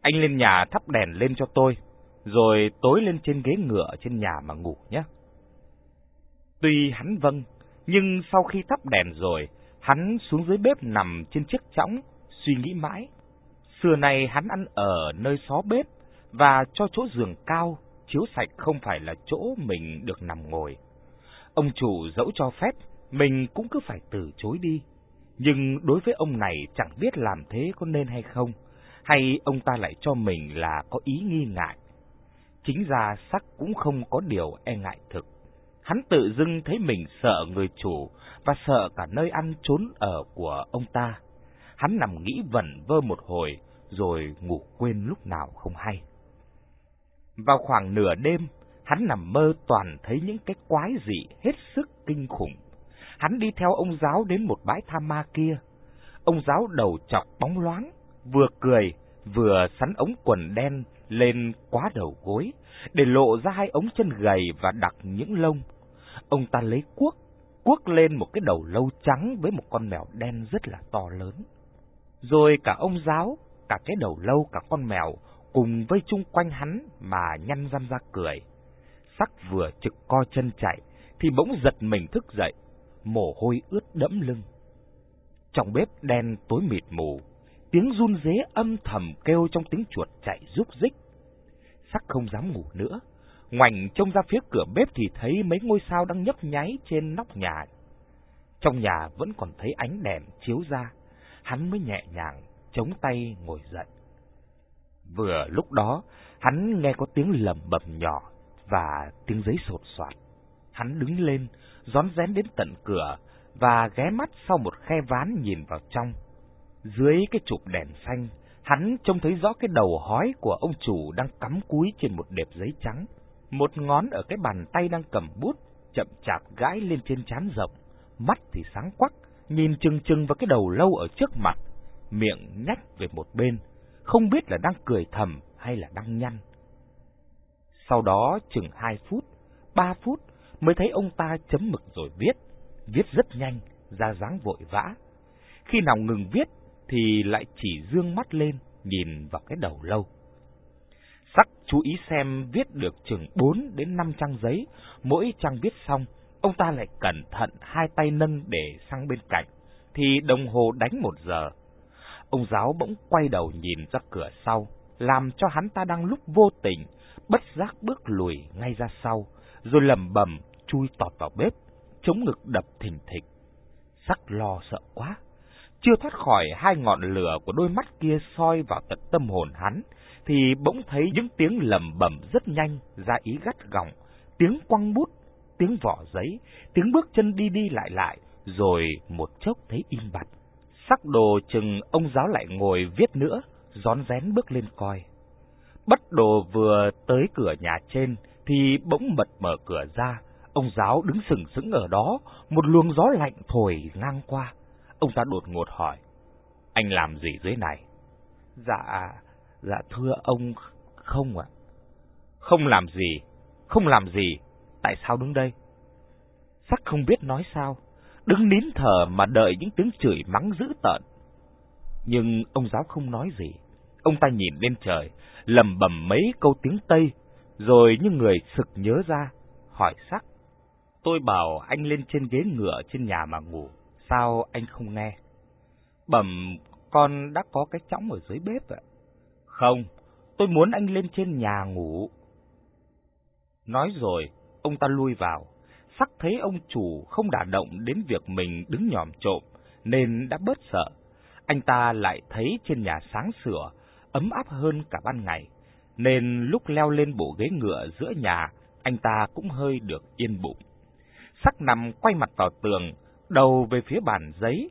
Anh lên nhà thắp đèn lên cho tôi, rồi tối lên trên ghế ngựa trên nhà mà ngủ nhé. Tuy hắn vâng, nhưng sau khi thắp đèn rồi, hắn xuống dưới bếp nằm trên chiếc chõng, suy nghĩ mãi. Xưa này hắn ăn ở nơi xó bếp và cho chỗ giường cao, chiếu sạch không phải là chỗ mình được nằm ngồi. Ông chủ dẫu cho phép, mình cũng cứ phải từ chối đi. Nhưng đối với ông này chẳng biết làm thế có nên hay không, hay ông ta lại cho mình là có ý nghi ngại. Chính ra sắc cũng không có điều e ngại thực. Hắn tự dưng thấy mình sợ người chủ và sợ cả nơi ăn trốn ở của ông ta. Hắn nằm nghĩ vẩn vơ một hồi, rồi ngủ quên lúc nào không hay. Vào khoảng nửa đêm, hắn nằm mơ toàn thấy những cái quái dị hết sức kinh khủng. Hắn đi theo ông giáo đến một bãi tha ma kia. Ông giáo đầu chọc bóng loáng, vừa cười, vừa sắn ống quần đen lên quá đầu gối, để lộ ra hai ống chân gầy và đặc những lông. Ông ta lấy cuốc, cuốc lên một cái đầu lâu trắng với một con mèo đen rất là to lớn. Rồi cả ông giáo, cả cái đầu lâu, cả con mèo cùng vây chung quanh hắn mà nhăn răng ra cười. Sắc vừa trực co chân chạy, thì bỗng giật mình thức dậy, mồ hôi ướt đẫm lưng. Trong bếp đen tối mịt mù, tiếng run rế âm thầm kêu trong tiếng chuột chạy rúc rích. Sắc không dám ngủ nữa, ngoảnh trông ra phía cửa bếp thì thấy mấy ngôi sao đang nhấp nháy trên nóc nhà. Trong nhà vẫn còn thấy ánh đèn chiếu ra, hắn mới nhẹ nhàng chống tay ngồi dậy. Vừa lúc đó, hắn nghe có tiếng lầm bầm nhỏ và tiếng giấy sột soạt. Hắn đứng lên, rón rén đến tận cửa và ghé mắt sau một khe ván nhìn vào trong. Dưới cái chụp đèn xanh, hắn trông thấy rõ cái đầu hói của ông chủ đang cắm cúi trên một đệp giấy trắng. Một ngón ở cái bàn tay đang cầm bút, chậm chạp gãi lên trên trán rộng, mắt thì sáng quắc, nhìn chừng chừng vào cái đầu lâu ở trước mặt, miệng nhách về một bên, không biết là đang cười thầm hay là đang nhăn. Sau đó chừng hai phút, ba phút mới thấy ông ta chấm mực rồi viết, viết rất nhanh, ra dáng vội vã. Khi nào ngừng viết thì lại chỉ dương mắt lên, nhìn vào cái đầu lâu. Sắc chú ý xem viết được chừng 4 đến 5 trang giấy, mỗi trang viết xong, ông ta lại cẩn thận hai tay nâng để sang bên cạnh, thì đồng hồ đánh một giờ. Ông giáo bỗng quay đầu nhìn ra cửa sau, làm cho hắn ta đang lúc vô tình, bất giác bước lùi ngay ra sau, rồi lầm bầm chui tọt vào bếp, chống ngực đập thình thịch. Sắc lo sợ quá, chưa thoát khỏi hai ngọn lửa của đôi mắt kia soi vào tận tâm hồn hắn, thì bỗng thấy những tiếng lầm bầm rất nhanh, ra ý gắt gỏng, tiếng quăng bút, tiếng vỏ giấy, tiếng bước chân đi đi lại lại, rồi một chốc thấy im bặt. Sắc đồ chừng ông giáo lại ngồi viết nữa, rón rén bước lên coi. Bất đồ vừa tới cửa nhà trên, thì bỗng mật mở cửa ra, ông giáo đứng sừng sững ở đó, một luồng gió lạnh thổi ngang qua. Ông ta đột ngột hỏi, anh làm gì dưới này? Dạ, dạ thưa ông, không ạ. Không làm gì, không làm gì, tại sao đứng đây? Sắc không biết nói sao, đứng nín thở mà đợi những tiếng chửi mắng dữ tợn. Nhưng ông giáo không nói gì, ông ta nhìn lên trời, lầm bầm mấy câu tiếng Tây, rồi như người sực nhớ ra, hỏi sắc. Tôi bảo anh lên trên ghế ngựa trên nhà mà ngủ, sao anh không nghe? Bẩm, con đã có cái chõng ở dưới bếp ạ. Không, tôi muốn anh lên trên nhà ngủ. Nói rồi, ông ta lui vào, sắc thấy ông chủ không đả động đến việc mình đứng nhòm trộm, nên đã bớt sợ. Anh ta lại thấy trên nhà sáng sủa, ấm áp hơn cả ban ngày, nên lúc leo lên bộ ghế ngựa giữa nhà, anh ta cũng hơi được yên bụng. Sắc nằm quay mặt vào tường, đầu về phía bàn giấy,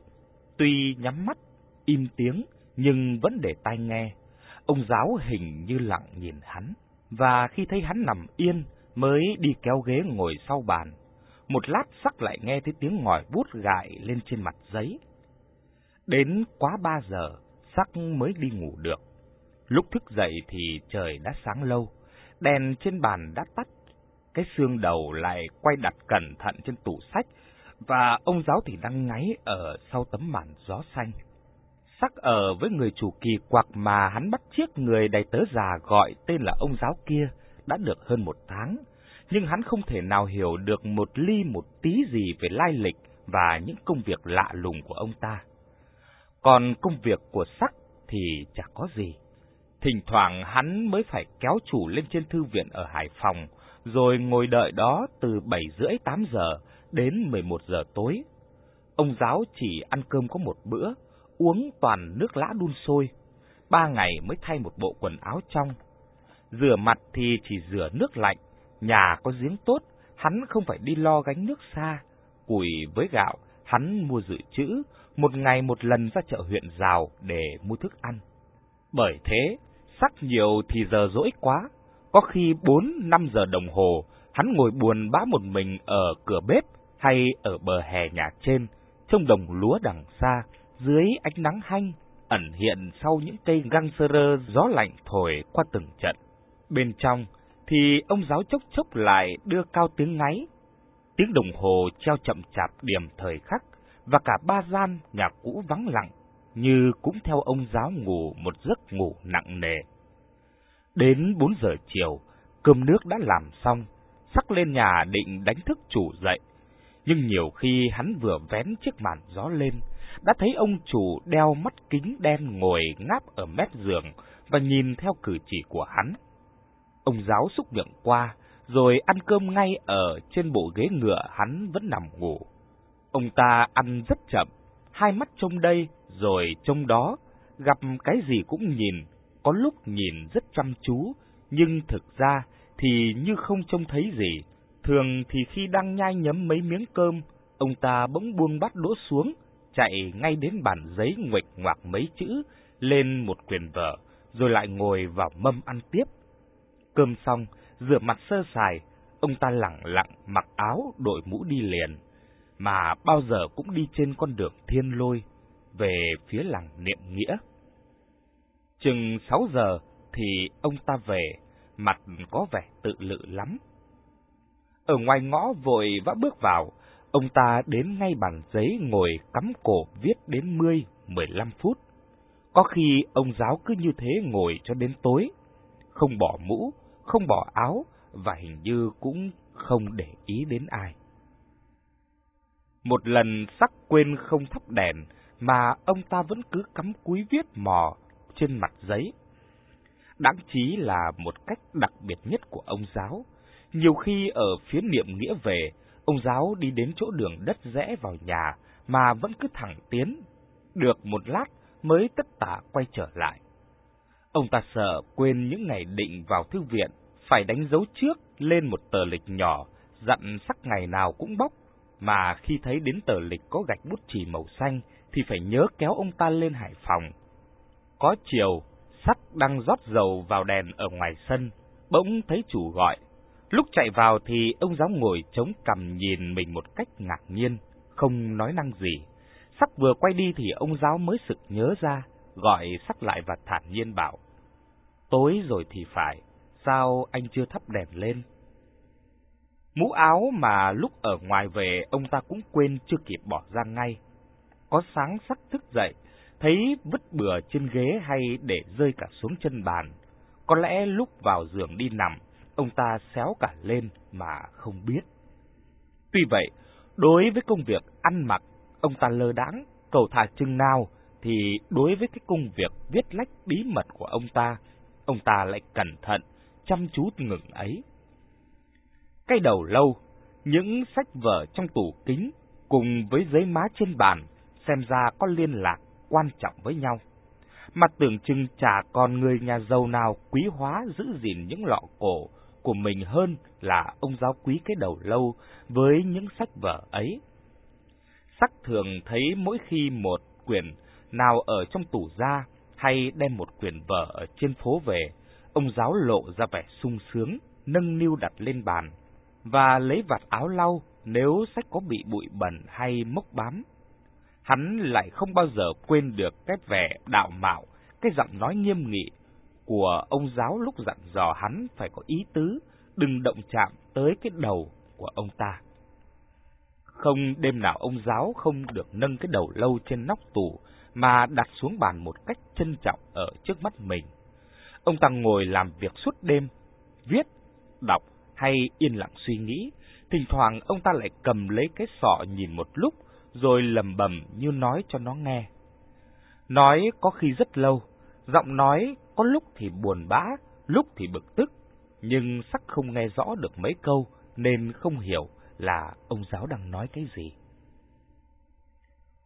tuy nhắm mắt, im tiếng, nhưng vẫn để tai nghe. Ông giáo hình như lặng nhìn hắn, và khi thấy hắn nằm yên, mới đi kéo ghế ngồi sau bàn. Một lát sắc lại nghe thấy tiếng ngòi bút gại lên trên mặt giấy. Đến quá ba giờ, sắc mới đi ngủ được. Lúc thức dậy thì trời đã sáng lâu, đèn trên bàn đã tắt, cái xương đầu lại quay đặt cẩn thận trên tủ sách, và ông giáo thì đang ngáy ở sau tấm màn gió xanh. Sắc ở với người chủ kỳ quặc mà hắn bắt chiếc người đầy tớ già gọi tên là ông giáo kia đã được hơn một tháng, nhưng hắn không thể nào hiểu được một ly một tí gì về lai lịch và những công việc lạ lùng của ông ta. Còn công việc của sắc thì chẳng có gì. Thỉnh thoảng hắn mới phải kéo chủ lên trên thư viện ở Hải Phòng, rồi ngồi đợi đó từ bảy rưỡi tám giờ đến 11 giờ tối. Ông giáo chỉ ăn cơm có một bữa, uống toàn nước lã đun sôi, ba ngày mới thay một bộ quần áo trong. Rửa mặt thì chỉ rửa nước lạnh, nhà có giếng tốt, hắn không phải đi lo gánh nước xa, củi với gạo, hắn mua dự trữ, một ngày một lần ra chợ huyện rào để mua thức ăn. Bởi thế, sắc nhiều thì giờ dỗi quá, có khi 4-5 giờ đồng hồ, hắn ngồi buồn bã một mình ở cửa bếp hay ở bờ hè nhà trên, trong đồng lúa đằng xa, dưới ánh nắng hanh, ẩn hiện sau những cây găng sơ rơ gió lạnh thổi qua từng trận. Bên trong thì ông giáo chốc chốc lại đưa cao tiếng ngáy. Tiếng đồng hồ treo chậm chạp điểm thời khắc, và cả ba gian nhà cũ vắng lặng, như cũng theo ông giáo ngủ một giấc ngủ nặng nề. Đến bốn giờ chiều, cơm nước đã làm xong, sắc lên nhà định đánh thức chủ dậy. Nhưng nhiều khi hắn vừa vén chiếc màn gió lên, đã thấy ông chủ đeo mắt kính đen ngồi ngáp ở mép giường và nhìn theo cử chỉ của hắn. Ông giáo xúc miệng qua, rồi ăn cơm ngay ở trên bộ ghế ngựa hắn vẫn nằm ngủ. Ông ta ăn rất chậm, hai mắt trông đây rồi trông đó, gặp cái gì cũng nhìn, có lúc nhìn rất chăm chú, nhưng thực ra thì như không trông thấy gì. Thường thì khi đang nhai nhấm mấy miếng cơm, ông ta bỗng buông bát đũa xuống, chạy ngay đến bàn giấy nguệch ngoạc mấy chữ, lên một quyền vở, rồi lại ngồi vào mâm ăn tiếp. Cơm xong, rửa mặt sơ sài, ông ta lặng lặng mặc áo đội mũ đi liền, mà bao giờ cũng đi trên con đường thiên lôi, về phía làng niệm nghĩa. Chừng sáu giờ thì ông ta về, mặt có vẻ tự lự lắm. Ở ngoài ngõ vội vã bước vào, ông ta đến ngay bàn giấy ngồi cắm cổ viết đến 10, 15 phút. Có khi ông giáo cứ như thế ngồi cho đến tối, không bỏ mũ, không bỏ áo và hình như cũng không để ý đến ai. Một lần sắc quên không thắp đèn mà ông ta vẫn cứ cắm cúi viết mò trên mặt giấy. Đáng chí là một cách đặc biệt nhất của ông giáo. Nhiều khi ở phía niệm nghĩa về, ông giáo đi đến chỗ đường đất rẽ vào nhà mà vẫn cứ thẳng tiến. Được một lát mới tất tả quay trở lại. Ông ta sợ quên những ngày định vào thư viện, phải đánh dấu trước lên một tờ lịch nhỏ, dặn sắc ngày nào cũng bóc, mà khi thấy đến tờ lịch có gạch bút chì màu xanh thì phải nhớ kéo ông ta lên Hải Phòng. Có chiều, sắc đang rót dầu vào đèn ở ngoài sân, bỗng thấy chủ gọi. Lúc chạy vào thì ông giáo ngồi chống cằm nhìn mình một cách ngạc nhiên, không nói năng gì. Sắc vừa quay đi thì ông giáo mới sực nhớ ra, gọi sắc lại và thản nhiên bảo. Tối rồi thì phải, sao anh chưa thắp đèn lên? Mũ áo mà lúc ở ngoài về ông ta cũng quên chưa kịp bỏ ra ngay. Có sáng sắc thức dậy, thấy vứt bừa trên ghế hay để rơi cả xuống chân bàn. Có lẽ lúc vào giường đi nằm, ông ta xéo cả lên mà không biết. Tuy vậy, đối với công việc ăn mặc, ông ta lơ đãng, cầu thả chừng nào, thì đối với cái công việc viết lách bí mật của ông ta, ông ta lại cẩn thận, chăm chú ngừng ấy. Cái đầu lâu, những sách vở trong tủ kính cùng với giấy má trên bàn xem ra có liên lạc quan trọng với nhau. Mà tưởng chừng chả còn người nhà giàu nào quý hóa giữ gìn những lọ cổ của mình hơn là ông giáo quý cái đầu lâu với những sách vở ấy. Sắc thường thấy mỗi khi một quyển nào ở trong tủ ra hay đem một quyển vở ở trên phố về, ông giáo lộ ra vẻ sung sướng, nâng niu đặt lên bàn, và lấy vạt áo lau nếu sách có bị bụi bẩn hay mốc bám. Hắn lại không bao giờ quên được cái vẻ đạo mạo, cái giọng nói nghiêm nghị của ông giáo lúc dặn dò hắn phải có ý tứ, đừng động chạm tới cái đầu của ông ta. Không đêm nào ông giáo không được nâng cái đầu lâu trên nóc tủ, mà đặt xuống bàn một cách trân trọng ở trước mắt mình. Ông ta ngồi làm việc suốt đêm, viết, đọc hay yên lặng suy nghĩ, thỉnh thoảng ông ta lại cầm lấy cái sọ nhìn một lúc, rồi lầm bầm như nói cho nó nghe. Nói có khi rất lâu, giọng nói có lúc thì buồn bã, lúc thì bực tức, nhưng sắc không nghe rõ được mấy câu nên không hiểu là ông giáo đang nói cái gì.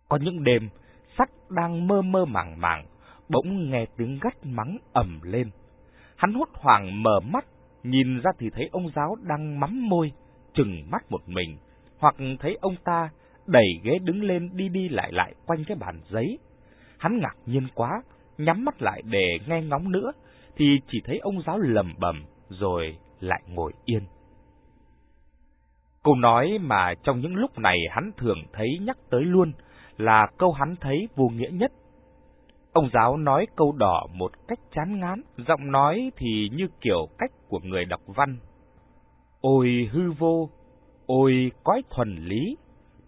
Có những đêm, sắc đang mơ mơ màng màng, bỗng nghe tiếng gắt mắng ầm lên. Hắn hốt hoảng mở mắt, nhìn ra thì thấy ông giáo đang mắm môi, chừng mắt một mình, hoặc thấy ông ta đẩy ghế đứng lên đi đi lại lại quanh cái bàn giấy. Hắn ngạc nhiên quá, nhắm mắt lại để nghe ngóng nữa, thì chỉ thấy ông giáo lầm bầm rồi lại ngồi yên. Câu nói mà trong những lúc này hắn thường thấy nhắc tới luôn là câu hắn thấy vô nghĩa nhất. Ông giáo nói câu đỏ một cách chán ngán, giọng nói thì như kiểu cách của người đọc văn. Ôi hư vô, ôi cõi thuần lý,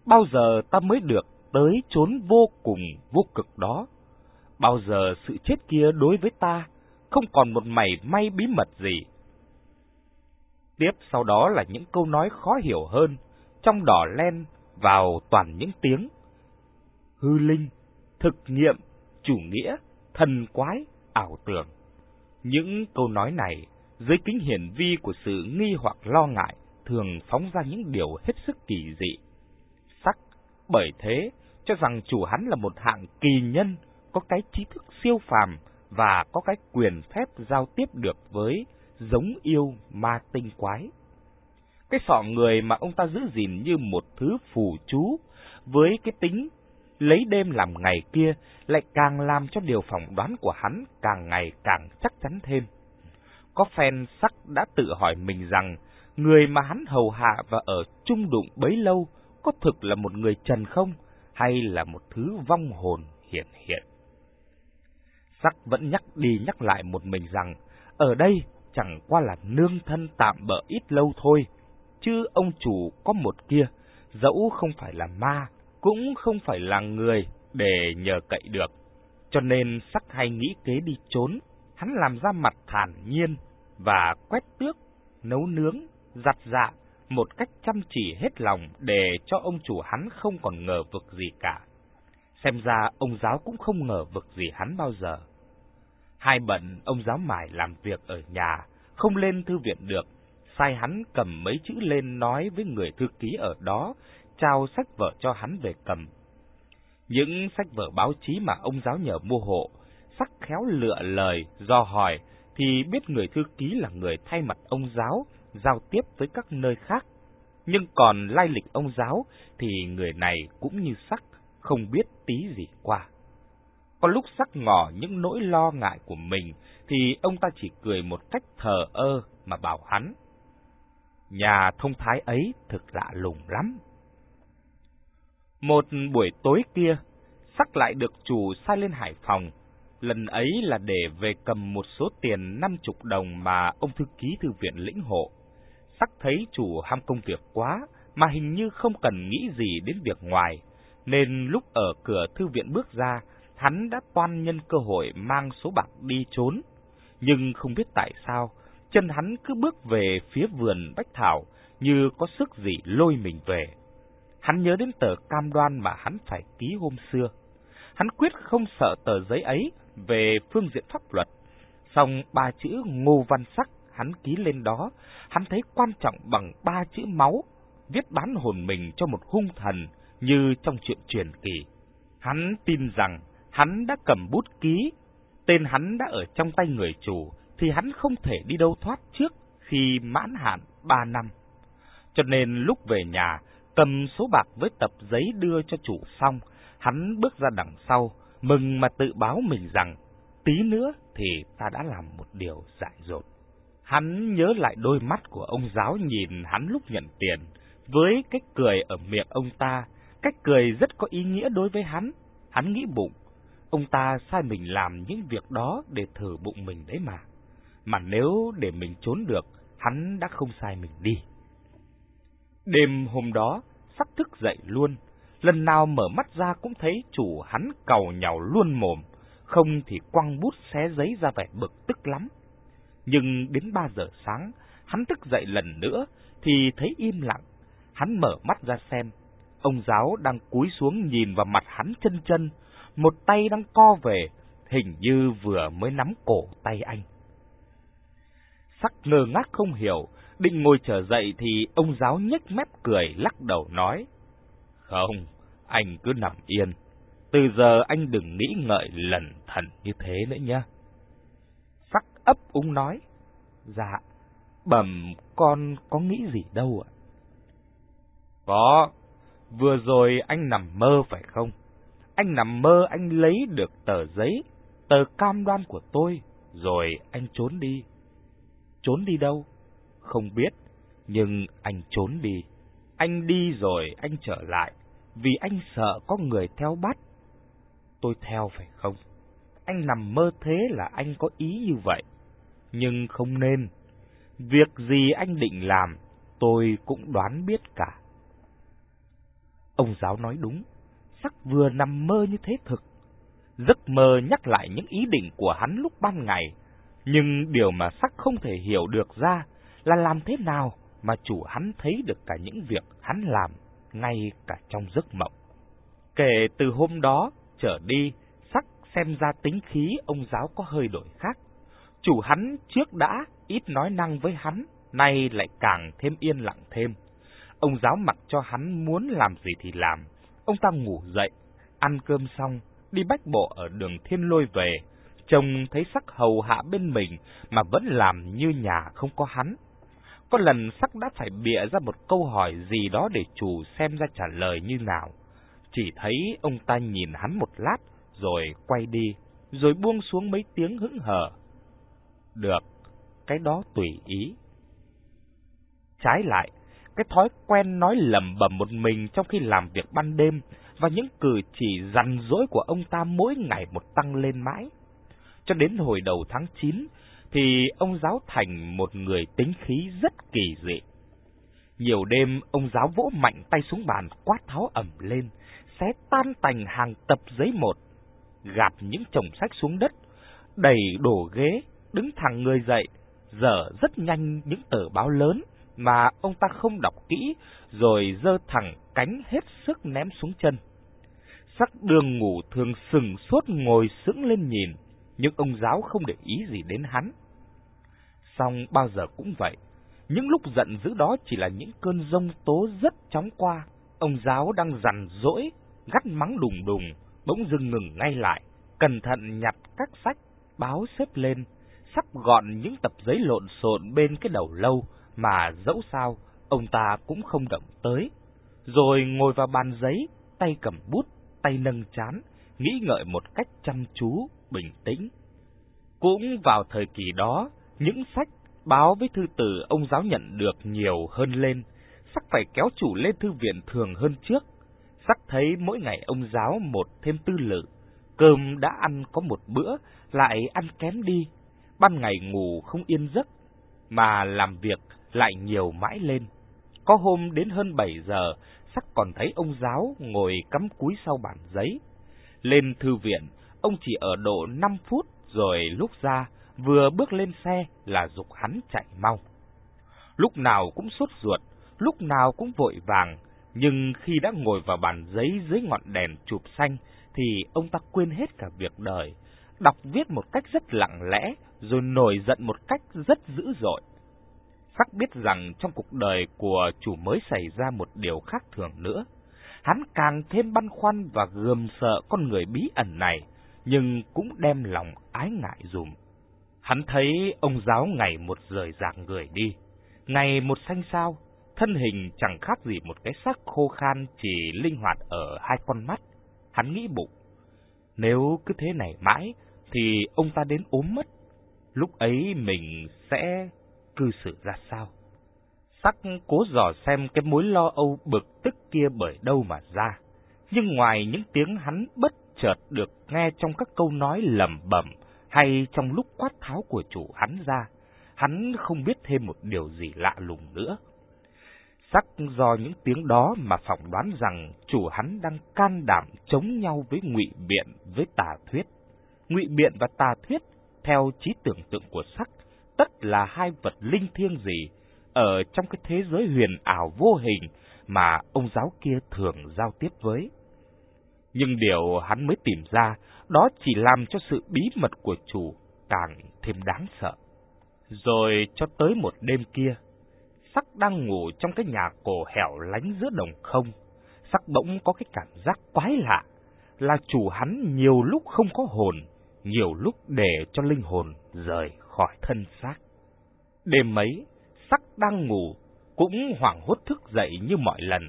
bao giờ ta mới được tới chốn vô cùng vô cực đó? Bao giờ sự chết kia đối với ta không còn một mảy may bí mật gì? Tiếp sau đó là những câu nói khó hiểu hơn, trong đỏ len vào toàn những tiếng. Hư linh, thực nghiệm, chủ nghĩa, thần quái, ảo tưởng. Những câu nói này, dưới kính hiển vi của sự nghi hoặc lo ngại, thường phóng ra những điều hết sức kỳ dị. Sắc, bởi thế, cho rằng chủ hắn là một hạng kỳ nhân, có cái trí thức siêu phàm và có cái quyền phép giao tiếp được với giống yêu ma tinh quái. Cái sọ người mà ông ta giữ gìn như một thứ phù chú, với cái tính lấy đêm làm ngày kia, lại càng làm cho điều phỏng đoán của hắn càng ngày càng chắc chắn thêm. Có phen sắc đã tự hỏi mình rằng, người mà hắn hầu hạ và ở chung đụng bấy lâu, có thực là một người trần không, hay là một thứ vong hồn hiện hiện. Sắc vẫn nhắc đi nhắc lại một mình rằng, ở đây chẳng qua là nương thân tạm bỡ ít lâu thôi, chứ ông chủ có một kia, dẫu không phải là ma, cũng không phải là người để nhờ cậy được. Cho nên sắc hay nghĩ kế đi trốn, hắn làm ra mặt thản nhiên và quét tước, nấu nướng, giặt dạ một cách chăm chỉ hết lòng để cho ông chủ hắn không còn ngờ vực gì cả. Xem ra ông giáo cũng không ngờ vực gì hắn bao giờ. Hai bận ông giáo mải làm việc ở nhà, không lên thư viện được, sai hắn cầm mấy chữ lên nói với người thư ký ở đó, trao sách vở cho hắn về cầm. Những sách vở báo chí mà ông giáo nhờ mua hộ, sắc khéo lựa lời, do hỏi, thì biết người thư ký là người thay mặt ông giáo, giao tiếp với các nơi khác. Nhưng còn lai lịch ông giáo thì người này cũng như sắc, không biết tí gì qua. Có lúc sắc ngỏ những nỗi lo ngại của mình, thì ông ta chỉ cười một cách thờ ơ mà bảo hắn. Nhà thông thái ấy thực lạ lùng lắm. Một buổi tối kia, sắc lại được chủ sai lên Hải Phòng. Lần ấy là để về cầm một số tiền năm chục đồng mà ông thư ký thư viện lĩnh hộ. Sắc thấy chủ ham công việc quá, mà hình như không cần nghĩ gì đến việc ngoài, nên lúc ở cửa thư viện bước ra, hắn đã toan nhân cơ hội mang số bạc đi trốn. Nhưng không biết tại sao, chân hắn cứ bước về phía vườn Bách Thảo như có sức gì lôi mình về. Hắn nhớ đến tờ cam đoan mà hắn phải ký hôm xưa. Hắn quyết không sợ tờ giấy ấy về phương diện pháp luật. Xong ba chữ ngô văn sắc hắn ký lên đó, hắn thấy quan trọng bằng ba chữ máu, viết bán hồn mình cho một hung thần như trong chuyện truyền kỳ. Hắn tin rằng hắn đã cầm bút ký, tên hắn đã ở trong tay người chủ, thì hắn không thể đi đâu thoát trước khi mãn hạn ba năm. Cho nên lúc về nhà, cầm số bạc với tập giấy đưa cho chủ xong, hắn bước ra đằng sau, mừng mà tự báo mình rằng, tí nữa thì ta đã làm một điều dại dột. Hắn nhớ lại đôi mắt của ông giáo nhìn hắn lúc nhận tiền, với cách cười ở miệng ông ta, cách cười rất có ý nghĩa đối với hắn. Hắn nghĩ bụng, ông ta sai mình làm những việc đó để thử bụng mình đấy mà. Mà nếu để mình trốn được, hắn đã không sai mình đi. Đêm hôm đó, sắc thức dậy luôn, lần nào mở mắt ra cũng thấy chủ hắn cầu nhào luôn mồm, không thì quăng bút xé giấy ra vẻ bực tức lắm. Nhưng đến ba giờ sáng, hắn thức dậy lần nữa thì thấy im lặng. Hắn mở mắt ra xem, ông giáo đang cúi xuống nhìn vào mặt hắn chân chân, một tay đang co về, hình như vừa mới nắm cổ tay anh. Sắc ngơ ngác không hiểu, định ngồi trở dậy thì ông giáo nhếch mép cười lắc đầu nói, Không, anh cứ nằm yên, từ giờ anh đừng nghĩ ngợi lần thần như thế nữa nha. Sắc ấp úng nói, Dạ, bẩm con có nghĩ gì đâu ạ. Có, vừa rồi anh nằm mơ phải không? Anh nằm mơ anh lấy được tờ giấy, tờ cam đoan của tôi, rồi anh trốn đi. Trốn đi đâu? Không biết, nhưng anh trốn đi. Anh đi rồi anh trở lại, vì anh sợ có người theo bắt. Tôi theo phải không? Anh nằm mơ thế là anh có ý như vậy. Nhưng không nên. Việc gì anh định làm, tôi cũng đoán biết cả. Ông giáo nói đúng, sắc vừa nằm mơ như thế thực. Giấc mơ nhắc lại những ý định của hắn lúc ban ngày, nhưng điều mà sắc không thể hiểu được ra là làm thế nào mà chủ hắn thấy được cả những việc hắn làm ngay cả trong giấc mộng. Kể từ hôm đó trở đi, sắc xem ra tính khí ông giáo có hơi đổi khác. Chủ hắn trước đã ít nói năng với hắn, nay lại càng thêm yên lặng thêm. Ông giáo mặc cho hắn muốn làm gì thì làm. Ông ta ngủ dậy, ăn cơm xong, đi bách bộ ở đường thiên lôi về. Chồng thấy sắc hầu hạ bên mình mà vẫn làm như nhà không có hắn. Có lần sắc đã phải bịa ra một câu hỏi gì đó để chủ xem ra trả lời như nào. Chỉ thấy ông ta nhìn hắn một lát, rồi quay đi, rồi buông xuống mấy tiếng hững hờ. Được, cái đó tùy ý. Trái lại, cái thói quen nói lầm bầm một mình trong khi làm việc ban đêm và những cử chỉ rằn rỗi của ông ta mỗi ngày một tăng lên mãi. Cho đến hồi đầu tháng 9, thì ông giáo thành một người tính khí rất kỳ dị. Nhiều đêm, ông giáo vỗ mạnh tay xuống bàn quát tháo ẩm lên, xé tan tành hàng tập giấy một, gạt những chồng sách xuống đất, đẩy đổ ghế, đứng thẳng người dậy, dở rất nhanh những tờ báo lớn mà ông ta không đọc kỹ, rồi dơ thẳng cánh hết sức ném xuống chân. Sắc đường ngủ thường sừng sốt ngồi sững lên nhìn, nhưng ông giáo không để ý gì đến hắn. Xong bao giờ cũng vậy, những lúc giận dữ đó chỉ là những cơn rông tố rất chóng qua. Ông giáo đang rằn rỗi, gắt mắng đùng đùng, bỗng dưng ngừng ngay lại, cẩn thận nhặt các sách, báo xếp lên, sắp gọn những tập giấy lộn xộn bên cái đầu lâu mà dẫu sao ông ta cũng không động tới. Rồi ngồi vào bàn giấy, tay cầm bút, tay nâng chán, nghĩ ngợi một cách chăm chú, bình tĩnh. Cũng vào thời kỳ đó, những sách, báo với thư từ ông giáo nhận được nhiều hơn lên, sắc phải kéo chủ lên thư viện thường hơn trước. Sắc thấy mỗi ngày ông giáo một thêm tư lự, cơm đã ăn có một bữa, lại ăn kém đi, ban ngày ngủ không yên giấc, mà làm việc lại nhiều mãi lên. Có hôm đến hơn 7 giờ, sắc còn thấy ông giáo ngồi cắm cúi sau bàn giấy. Lên thư viện, ông chỉ ở độ 5 phút rồi lúc ra, vừa bước lên xe là dục hắn chạy mau. Lúc nào cũng sốt ruột, lúc nào cũng vội vàng, nhưng khi đã ngồi vào bàn giấy dưới ngọn đèn chụp xanh thì ông ta quên hết cả việc đời, đọc viết một cách rất lặng lẽ rồi nổi giận một cách rất dữ dội. Sắc biết rằng trong cuộc đời của chủ mới xảy ra một điều khác thường nữa. Hắn càng thêm băn khoăn và gườm sợ con người bí ẩn này, nhưng cũng đem lòng ái ngại dùm. Hắn thấy ông giáo ngày một rời rạc người đi, ngày một xanh sao, thân hình chẳng khác gì một cái xác khô khan chỉ linh hoạt ở hai con mắt. Hắn nghĩ bụng, nếu cứ thế này mãi thì ông ta đến ốm mất, lúc ấy mình sẽ cư xử ra sao. Sắc cố dò xem cái mối lo âu bực tức kia bởi đâu mà ra, nhưng ngoài những tiếng hắn bất chợt được nghe trong các câu nói lẩm bẩm hay trong lúc quát tháo của chủ hắn ra, hắn không biết thêm một điều gì lạ lùng nữa. Sắc do những tiếng đó mà phỏng đoán rằng chủ hắn đang can đảm chống nhau với ngụy biện với tà thuyết. Ngụy biện và tà thuyết, theo trí tưởng tượng của sắc, tất là hai vật linh thiêng gì ở trong cái thế giới huyền ảo vô hình mà ông giáo kia thường giao tiếp với. Nhưng điều hắn mới tìm ra đó chỉ làm cho sự bí mật của chủ càng thêm đáng sợ. Rồi cho tới một đêm kia, sắc đang ngủ trong cái nhà cổ hẻo lánh giữa đồng không, sắc bỗng có cái cảm giác quái lạ, là chủ hắn nhiều lúc không có hồn, nhiều lúc để cho linh hồn rời khỏi thân xác. Đêm mấy, sắc đang ngủ, cũng hoảng hốt thức dậy như mọi lần,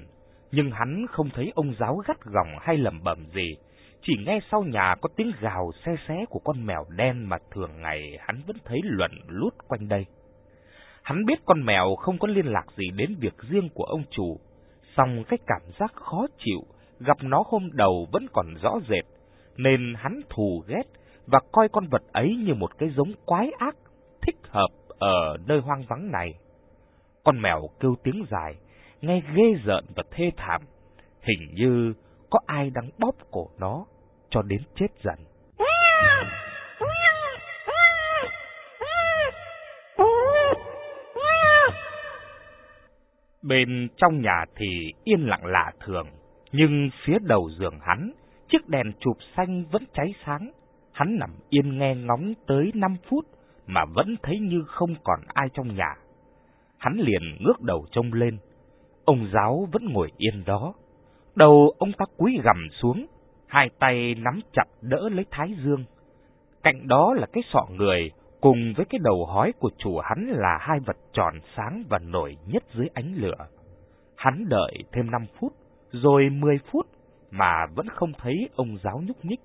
nhưng hắn không thấy ông giáo gắt gỏng hay lầm bẩm gì, chỉ nghe sau nhà có tiếng gào xe xé của con mèo đen mà thường ngày hắn vẫn thấy luẩn lút quanh đây. Hắn biết con mèo không có liên lạc gì đến việc riêng của ông chủ, song cái cảm giác khó chịu gặp nó hôm đầu vẫn còn rõ rệt, nên hắn thù ghét và coi con vật ấy như một cái giống quái ác thích hợp ở nơi hoang vắng này. Con mèo kêu tiếng dài, nghe ghê rợn và thê thảm, hình như có ai đang bóp cổ nó cho đến chết dần. Bên trong nhà thì yên lặng lạ thường, nhưng phía đầu giường hắn, chiếc đèn chụp xanh vẫn cháy sáng. Hắn nằm yên nghe ngóng tới 5 phút mà vẫn thấy như không còn ai trong nhà. Hắn liền ngước đầu trông lên, ông giáo vẫn ngồi yên đó. Đầu ông ta cúi gằm xuống, hai tay nắm chặt đỡ lấy thái dương. Cạnh đó là cái sọ người, cùng với cái đầu hói của chủ hắn là hai vật tròn sáng và nổi nhất dưới ánh lửa. Hắn đợi thêm 5 phút, rồi 10 phút mà vẫn không thấy ông giáo nhúc nhích.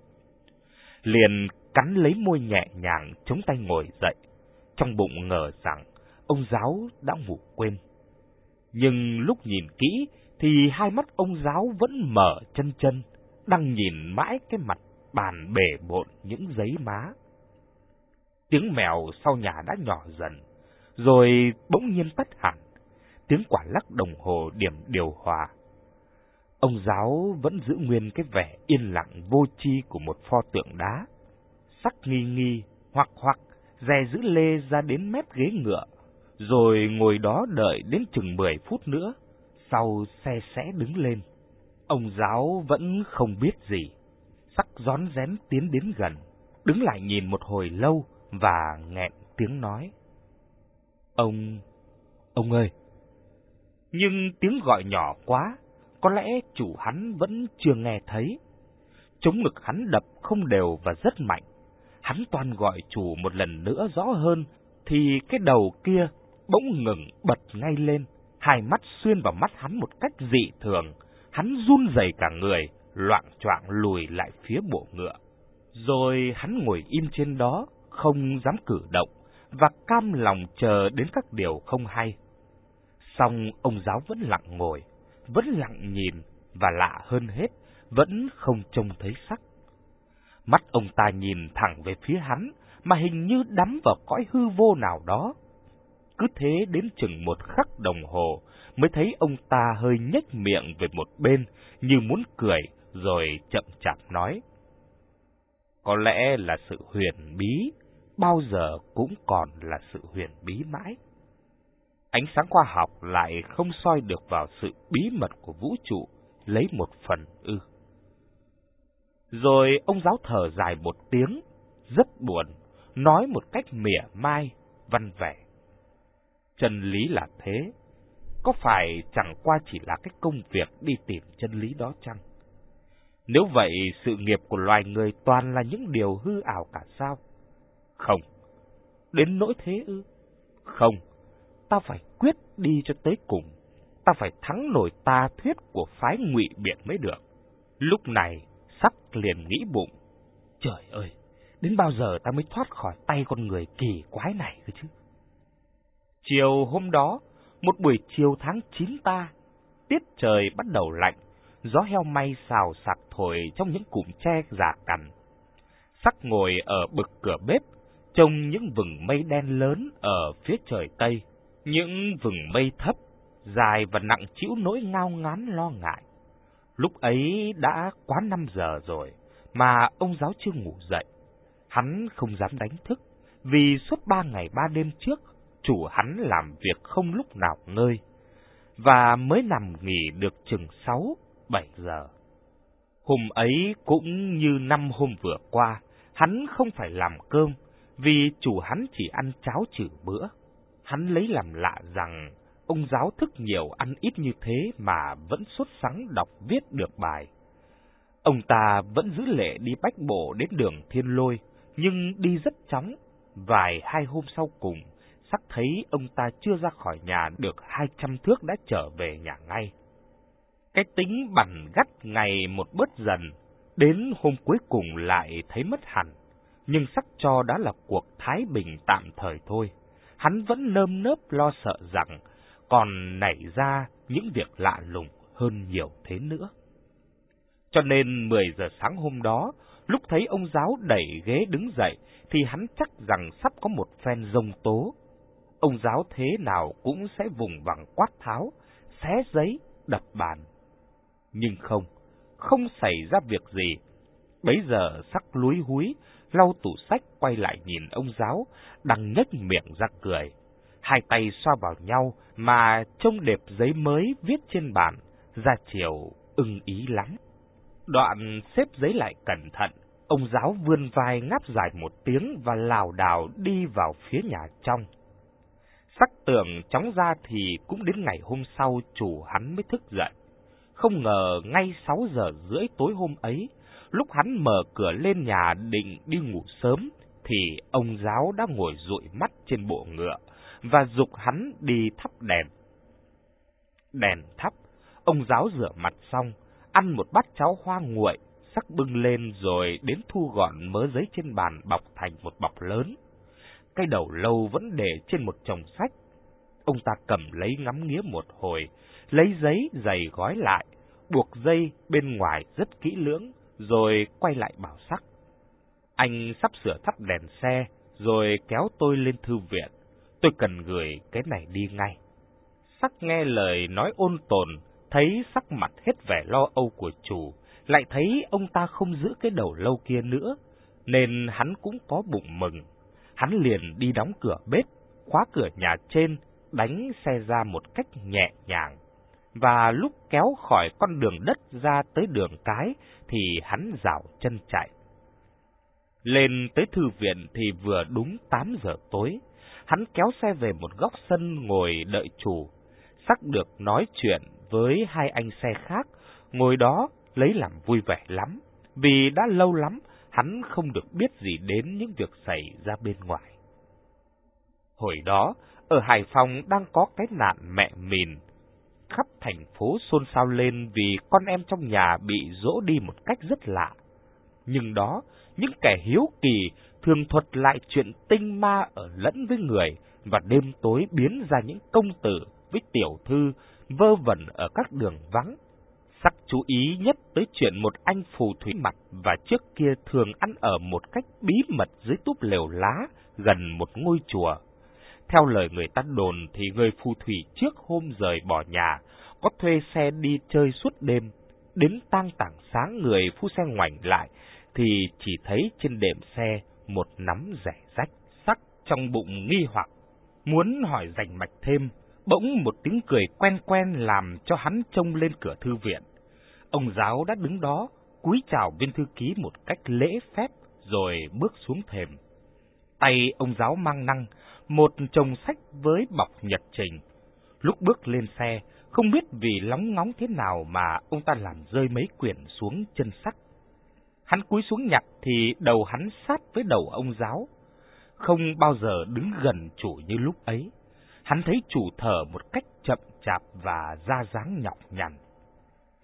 Liền cắn lấy môi nhẹ nhàng chống tay ngồi dậy, trong bụng ngờ rằng ông giáo đã ngủ quên. Nhưng lúc nhìn kỹ thì hai mắt ông giáo vẫn mở chân chân, đang nhìn mãi cái mặt bàn bể bộn những giấy má. Tiếng mèo sau nhà đã nhỏ dần, rồi bỗng nhiên tắt hẳn. Tiếng quả lắc đồng hồ điểm điều hòa. Ông giáo vẫn giữ nguyên cái vẻ yên lặng vô tri của một pho tượng đá. Sắc nghi nghi, hoặc hoặc, dè giữ lê ra đến mép ghế ngựa, rồi ngồi đó đợi đến chừng 10 phút nữa, sau xe sẽ đứng lên. Ông giáo vẫn không biết gì, sắc rón rén tiến đến gần, đứng lại nhìn một hồi lâu và nghẹn tiếng nói. Ông... ông ơi! Nhưng tiếng gọi nhỏ quá, có lẽ chủ hắn vẫn chưa nghe thấy. Chống ngực hắn đập không đều và rất mạnh. Hắn toàn gọi chủ một lần nữa rõ hơn, thì cái đầu kia bỗng ngừng bật ngay lên, hai mắt xuyên vào mắt hắn một cách dị thường. Hắn run rẩy cả người, loạn choạng lùi lại phía bộ ngựa. Rồi hắn ngồi im trên đó, không dám cử động, và cam lòng chờ đến các điều không hay. Xong ông giáo vẫn lặng ngồi, vẫn lặng nhìn, và lạ hơn hết, vẫn không trông thấy sắc. Mắt ông ta nhìn thẳng về phía hắn, mà hình như đắm vào cõi hư vô nào đó. Cứ thế đến chừng một khắc đồng hồ, mới thấy ông ta hơi nhếch miệng về một bên, như muốn cười, rồi chậm chạp nói. Có lẽ là sự huyền bí, bao giờ cũng còn là sự huyền bí mãi. Ánh sáng khoa học lại không soi được vào sự bí mật của vũ trụ, lấy một phần ư. Rồi ông giáo thở dài một tiếng, rất buồn, nói một cách mỉa mai, văn vẻ. Chân lý là thế, có phải chẳng qua chỉ là cái công việc đi tìm chân lý đó chăng? Nếu vậy, sự nghiệp của loài người toàn là những điều hư ảo cả sao? Không. Đến nỗi thế ư? Không. Ta phải quyết đi cho tới cùng. Ta phải thắng nổi ta thuyết của phái ngụy biện mới được. Lúc này, sắc liền nghĩ bụng. Trời ơi, đến bao giờ ta mới thoát khỏi tay con người kỳ quái này cơ chứ? Chiều hôm đó, một buổi chiều tháng 9 ta, tiết trời bắt đầu lạnh, gió heo may xào sạc thổi trong những cụm tre giả cằn. Sắc ngồi ở bực cửa bếp, trông những vừng mây đen lớn ở phía trời Tây, những vừng mây thấp, dài và nặng chịu nỗi ngao ngán lo ngại. Lúc ấy đã quá năm giờ rồi, mà ông giáo chưa ngủ dậy. Hắn không dám đánh thức, vì suốt ba ngày ba đêm trước, chủ hắn làm việc không lúc nào ngơi, và mới nằm nghỉ được chừng sáu, bảy giờ. Hôm ấy cũng như năm hôm vừa qua, hắn không phải làm cơm, vì chủ hắn chỉ ăn cháo trừ bữa. Hắn lấy làm lạ rằng ông giáo thức nhiều ăn ít như thế mà vẫn xuất sắng đọc viết được bài. Ông ta vẫn giữ lệ đi bách bộ đến đường thiên lôi, nhưng đi rất chóng. Vài hai hôm sau cùng, sắc thấy ông ta chưa ra khỏi nhà được hai trăm thước đã trở về nhà ngay. Cái tính bẩn gắt ngày một bớt dần, đến hôm cuối cùng lại thấy mất hẳn. Nhưng sắc cho đã là cuộc thái bình tạm thời thôi. Hắn vẫn nơm nớp lo sợ rằng còn nảy ra những việc lạ lùng hơn nhiều thế nữa. Cho nên 10 giờ sáng hôm đó, lúc thấy ông giáo đẩy ghế đứng dậy, thì hắn chắc rằng sắp có một phen rông tố. Ông giáo thế nào cũng sẽ vùng vằng quát tháo, xé giấy, đập bàn. Nhưng không, không xảy ra việc gì. Bấy giờ sắc lúi húi, lau tủ sách quay lại nhìn ông giáo, đang nhếch miệng ra cười. Hai tay xoa vào nhau mà trông đẹp giấy mới viết trên bàn, ra chiều ưng ý lắm. Đoạn xếp giấy lại cẩn thận, ông giáo vươn vai ngáp dài một tiếng và lảo đảo đi vào phía nhà trong. Sắc tưởng chóng ra thì cũng đến ngày hôm sau chủ hắn mới thức dậy. Không ngờ ngay 6 giờ rưỡi tối hôm ấy, lúc hắn mở cửa lên nhà định đi ngủ sớm, thì ông giáo đã ngồi dụi mắt trên bộ ngựa và dục hắn đi thắp đèn. Đèn thắp, ông giáo rửa mặt xong, ăn một bát cháo hoa nguội, sắc bưng lên rồi đến thu gọn mớ giấy trên bàn bọc thành một bọc lớn. Cây đầu lâu vẫn để trên một chồng sách. Ông ta cầm lấy ngắm nghía một hồi, lấy giấy dày gói lại, buộc dây bên ngoài rất kỹ lưỡng, rồi quay lại bảo sắc. Anh sắp sửa thắp đèn xe, rồi kéo tôi lên thư viện. Tôi cần gửi cái này đi ngay. Sắc nghe lời nói ôn tồn, thấy sắc mặt hết vẻ lo âu của chủ, lại thấy ông ta không giữ cái đầu lâu kia nữa, nên hắn cũng có bụng mừng. Hắn liền đi đóng cửa bếp, khóa cửa nhà trên, đánh xe ra một cách nhẹ nhàng. Và lúc kéo khỏi con đường đất ra tới đường cái, thì hắn dạo chân chạy. Lên tới thư viện thì vừa đúng 8 giờ tối, hắn kéo xe về một góc sân ngồi đợi chủ. Sắc được nói chuyện với hai anh xe khác, ngồi đó lấy làm vui vẻ lắm, vì đã lâu lắm hắn không được biết gì đến những việc xảy ra bên ngoài. Hồi đó, ở Hải Phòng đang có cái nạn mẹ mìn, khắp thành phố xôn xao lên vì con em trong nhà bị dỗ đi một cách rất lạ. Nhưng đó, những kẻ hiếu kỳ thường thuật lại chuyện tinh ma ở lẫn với người và đêm tối biến ra những công tử với tiểu thư vơ vẩn ở các đường vắng. Sắc chú ý nhất tới chuyện một anh phù thủy mặt và trước kia thường ăn ở một cách bí mật dưới túp lều lá gần một ngôi chùa. Theo lời người ta đồn thì người phù thủy trước hôm rời bỏ nhà có thuê xe đi chơi suốt đêm. Đến tang tảng sáng người phu xe ngoảnh lại thì chỉ thấy trên đệm xe một nắm rẻ rách sắc trong bụng nghi hoặc. Muốn hỏi rành mạch thêm, bỗng một tiếng cười quen quen làm cho hắn trông lên cửa thư viện. Ông giáo đã đứng đó, cúi chào viên thư ký một cách lễ phép, rồi bước xuống thềm. Tay ông giáo mang năng, một chồng sách với bọc nhật trình. Lúc bước lên xe, không biết vì lóng ngóng thế nào mà ông ta làm rơi mấy quyển xuống chân sắt. Hắn cúi xuống nhặt thì đầu hắn sát với đầu ông giáo, không bao giờ đứng gần chủ như lúc ấy. Hắn thấy chủ thở một cách chậm chạp và ra dáng nhọc nhằn.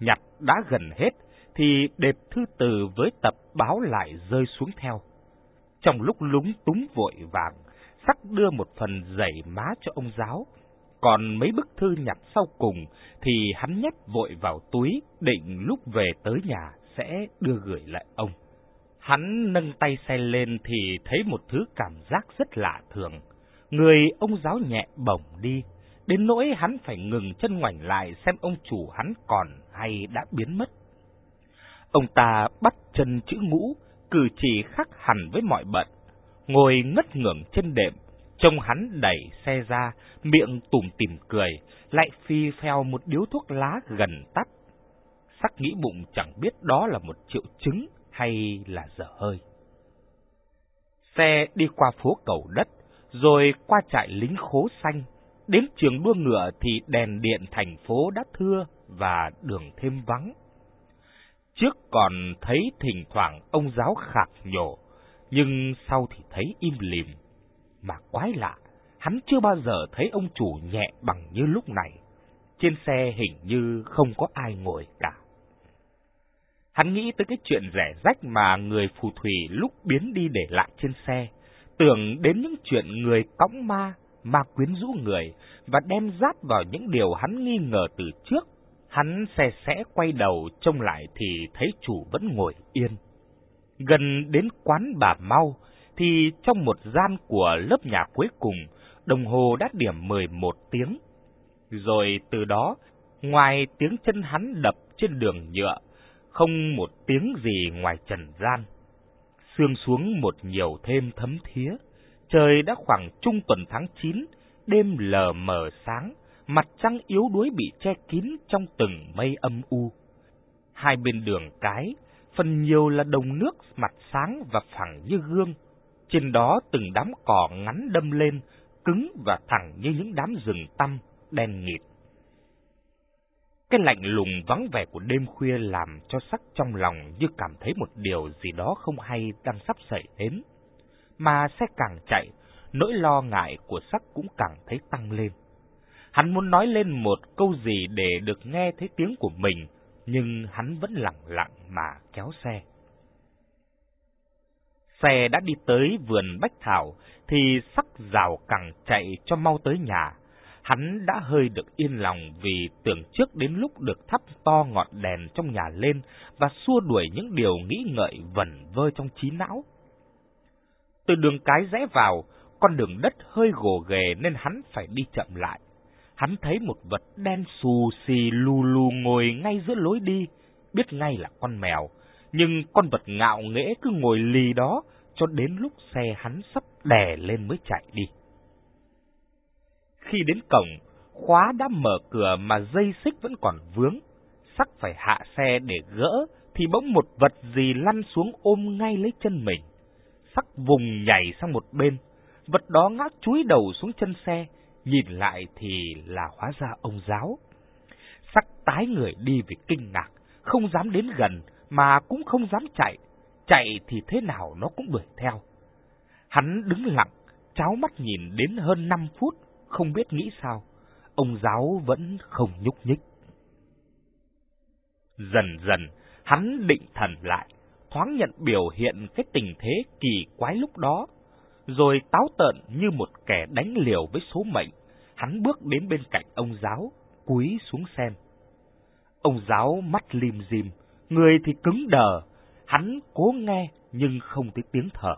Nhặt đã gần hết, thì đẹp thư từ với tập báo lại rơi xuống theo. Trong lúc lúng túng vội vàng, sắc đưa một phần giày má cho ông giáo, còn mấy bức thư nhặt sau cùng thì hắn nhét vội vào túi, định lúc về tới nhà sẽ đưa gửi lại ông. Hắn nâng tay xe lên thì thấy một thứ cảm giác rất lạ thường. Người ông giáo nhẹ bổng đi, đến nỗi hắn phải ngừng chân ngoảnh lại xem ông chủ hắn còn hay đã biến mất. Ông ta bắt chân chữ ngũ, cử chỉ khác hẳn với mọi bận, ngồi ngất ngưỡng trên đệm, trông hắn đẩy xe ra, miệng tủm tỉm cười, lại phi phèo một điếu thuốc lá gần tắt. Sắc nghĩ bụng chẳng biết đó là một triệu chứng hay là dở hơi. Xe đi qua phố cầu đất, rồi qua trại lính khố xanh, đến trường đua ngựa thì đèn điện thành phố đã thưa và đường thêm vắng. Trước còn thấy thỉnh thoảng ông giáo khạc nhổ, nhưng sau thì thấy im lìm. Mà quái lạ, hắn chưa bao giờ thấy ông chủ nhẹ bằng như lúc này. trên xe hình như không có ai ngồi cả. Hắn nghĩ tới cái chuyện rẻ rách mà người phù thủy lúc biến đi để lại trên xe, tưởng đến những chuyện người cõng ma, ma quyến rũ người và đem rát vào những điều hắn nghi ngờ từ trước. Hắn xe sẽ quay đầu trông lại thì thấy chủ vẫn ngồi yên. Gần đến quán bà Mau thì trong một gian của lớp nhà cuối cùng, đồng hồ đã điểm 11 tiếng. Rồi từ đó, ngoài tiếng chân hắn đập trên đường nhựa, không một tiếng gì ngoài trần gian. Sương xuống một nhiều thêm thấm thía, trời đã khoảng trung tuần tháng 9, đêm lờ mờ sáng, mặt trăng yếu đuối bị che kín trong từng mây âm u. Hai bên đường cái, phần nhiều là đồng nước mặt sáng và phẳng như gương. Trên đó từng đám cỏ ngắn đâm lên, cứng và thẳng như những đám rừng tăm, đen nghịt. Cái lạnh lùng vắng vẻ của đêm khuya làm cho sắc trong lòng như cảm thấy một điều gì đó không hay đang sắp xảy đến. Mà xe càng chạy, nỗi lo ngại của sắc cũng càng thấy tăng lên. Hắn muốn nói lên một câu gì để được nghe thấy tiếng của mình, nhưng hắn vẫn lặng lặng mà kéo xe. Xe đã đi tới vườn Bách Thảo, thì sắc rào càng chạy cho mau tới nhà. Hắn đã hơi được yên lòng vì tưởng trước đến lúc được thắp to ngọn đèn trong nhà lên và xua đuổi những điều nghĩ ngợi vẩn vơ trong trí não. Từ đường cái rẽ vào, con đường đất hơi gồ ghề nên hắn phải đi chậm lại. Hắn thấy một vật đen xù xì lù lù ngồi ngay giữa lối đi, biết ngay là con mèo, nhưng con vật ngạo nghễ cứ ngồi lì đó cho đến lúc xe hắn sắp đè lên mới chạy đi. Khi đến cổng, khóa đã mở cửa mà dây xích vẫn còn vướng, sắc phải hạ xe để gỡ, thì bỗng một vật gì lăn xuống ôm ngay lấy chân mình. Sắc vùng nhảy sang một bên, vật đó ngã chúi đầu xuống chân xe, nhìn lại thì là hóa ra ông giáo. Sắc tái người đi vì kinh ngạc, không dám đến gần, mà cũng không dám chạy, chạy thì thế nào nó cũng đuổi theo. Hắn đứng lặng, cháo mắt nhìn đến hơn 5 phút, không biết nghĩ sao, ông giáo vẫn không nhúc nhích. Dần dần, hắn định thần lại, thoáng nhận biểu hiện cái tình thế kỳ quái lúc đó, rồi táo tợn như một kẻ đánh liều với số mệnh, hắn bước đến bên cạnh ông giáo, cúi xuống xem. Ông giáo mắt lim dim, người thì cứng đờ, hắn cố nghe nhưng không thấy tiếng thở.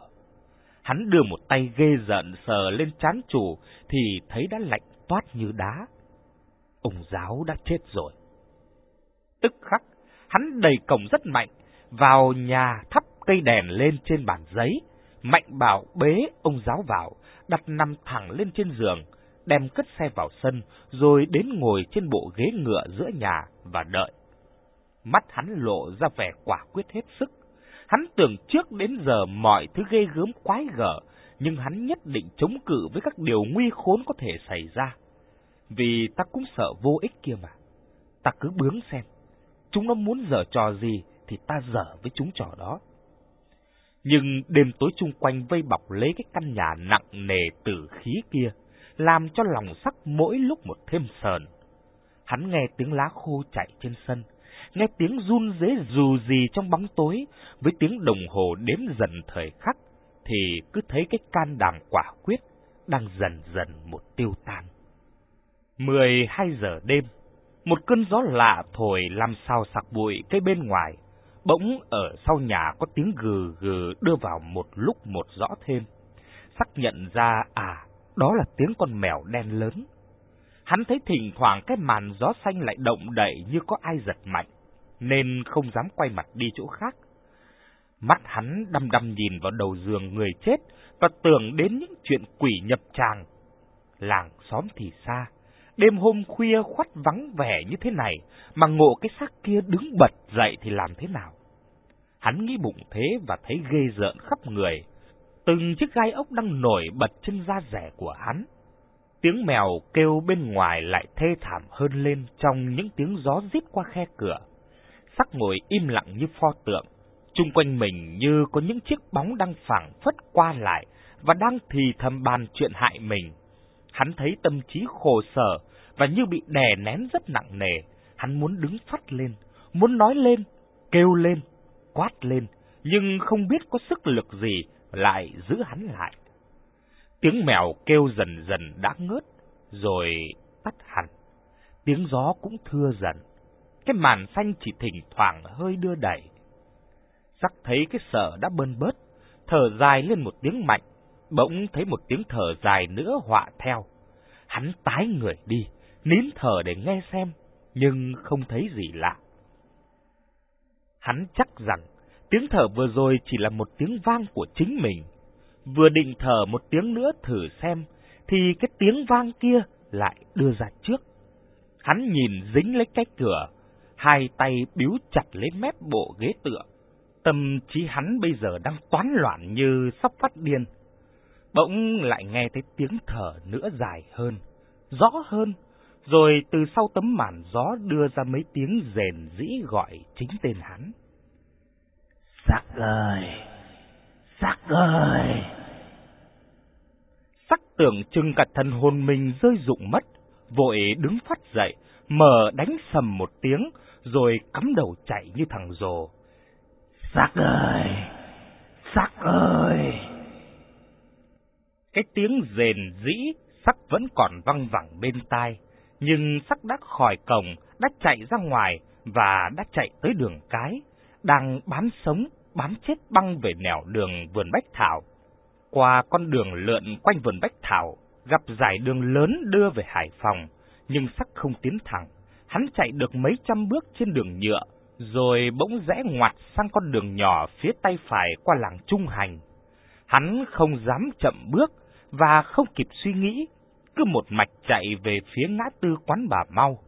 Hắn đưa một tay ghê giận sờ lên chán chủ thì thấy đã lạnh toát như đá. Ông giáo đã chết rồi. Tức khắc, hắn đầy cổng rất mạnh, vào nhà thắp cây đèn lên trên bàn giấy, mạnh bảo bế ông giáo vào, đặt nằm thẳng lên trên giường, đem cất xe vào sân, rồi đến ngồi trên bộ ghế ngựa giữa nhà và đợi. Mắt hắn lộ ra vẻ quả quyết hết sức. Hắn tưởng trước đến giờ mọi thứ ghê gớm quái gở, nhưng hắn nhất định chống cự với các điều nguy khốn có thể xảy ra. Vì ta cũng sợ vô ích kia mà. Ta cứ bướng xem. Chúng nó muốn dở trò gì thì ta dở với chúng trò đó. Nhưng đêm tối chung quanh vây bọc lấy cái căn nhà nặng nề tử khí kia, làm cho lòng sắc mỗi lúc một thêm sờn. Hắn nghe tiếng lá khô chạy trên sân, nghe tiếng run rế dù gì trong bóng tối, với tiếng đồng hồ đếm dần thời khắc, thì cứ thấy cái can đảm quả quyết đang dần dần một tiêu tan. Mười hai giờ đêm, một cơn gió lạ thổi làm sao sạc bụi cây bên ngoài, bỗng ở sau nhà có tiếng gừ gừ đưa vào một lúc một rõ thêm. Sắc nhận ra à, đó là tiếng con mèo đen lớn. Hắn thấy thỉnh thoảng cái màn gió xanh lại động đậy như có ai giật mạnh, nên không dám quay mặt đi chỗ khác. Mắt hắn đăm đăm nhìn vào đầu giường người chết và tưởng đến những chuyện quỷ nhập tràng. Làng xóm thì xa, đêm hôm khuya khoắt vắng vẻ như thế này mà ngộ cái xác kia đứng bật dậy thì làm thế nào? Hắn nghĩ bụng thế và thấy ghê rợn khắp người. Từng chiếc gai ốc đang nổi bật trên da rẻ của hắn. Tiếng mèo kêu bên ngoài lại thê thảm hơn lên trong những tiếng gió rít qua khe cửa. Sắc ngồi im lặng như pho tượng, chung quanh mình như có những chiếc bóng đang phảng phất qua lại và đang thì thầm bàn chuyện hại mình. Hắn thấy tâm trí khổ sở và như bị đè nén rất nặng nề. Hắn muốn đứng phát lên, muốn nói lên, kêu lên, quát lên, nhưng không biết có sức lực gì lại giữ hắn lại. Tiếng mèo kêu dần dần đã ngớt, rồi tắt hẳn. Tiếng gió cũng thưa dần. Cái màn xanh chỉ thỉnh thoảng hơi đưa đẩy. Sắc thấy cái sợ đã bơn bớt, thở dài lên một tiếng mạnh, bỗng thấy một tiếng thở dài nữa họa theo. Hắn tái người đi, nín thở để nghe xem, nhưng không thấy gì lạ. Hắn chắc rằng tiếng thở vừa rồi chỉ là một tiếng vang của chính mình. Vừa định thở một tiếng nữa thử xem, thì cái tiếng vang kia lại đưa ra trước. Hắn nhìn dính lấy cái cửa, hai tay biếu chặt lấy mép bộ ghế tựa. Tâm trí hắn bây giờ đang toán loạn như sắp phát điên. Bỗng lại nghe thấy tiếng thở nữa dài hơn, rõ hơn, rồi từ sau tấm màn gió đưa ra mấy tiếng rền rĩ gọi chính tên hắn. Sắc ơi! Sắc ơi! Sắc tưởng chừng cả thần hồn mình rơi rụng mất, vội đứng phát dậy, mở đánh sầm một tiếng, rồi cắm đầu chạy như thằng rồ. Sắc ơi! Sắc ơi! Cái tiếng rền rĩ, sắc vẫn còn văng vẳng bên tai, nhưng sắc đã khỏi cổng, đã chạy ra ngoài và đã chạy tới đường cái, đang bán sống, bám chết băng về nẻo đường vườn Bách Thảo. Qua con đường lượn quanh vườn Bách Thảo, gặp giải đường lớn đưa về Hải Phòng, nhưng sắc không tiến thẳng. Hắn chạy được mấy trăm bước trên đường nhựa, rồi bỗng rẽ ngoặt sang con đường nhỏ phía tay phải qua làng Trung Hành. Hắn không dám chậm bước và không kịp suy nghĩ, cứ một mạch chạy về phía ngã tư quán bà Mau.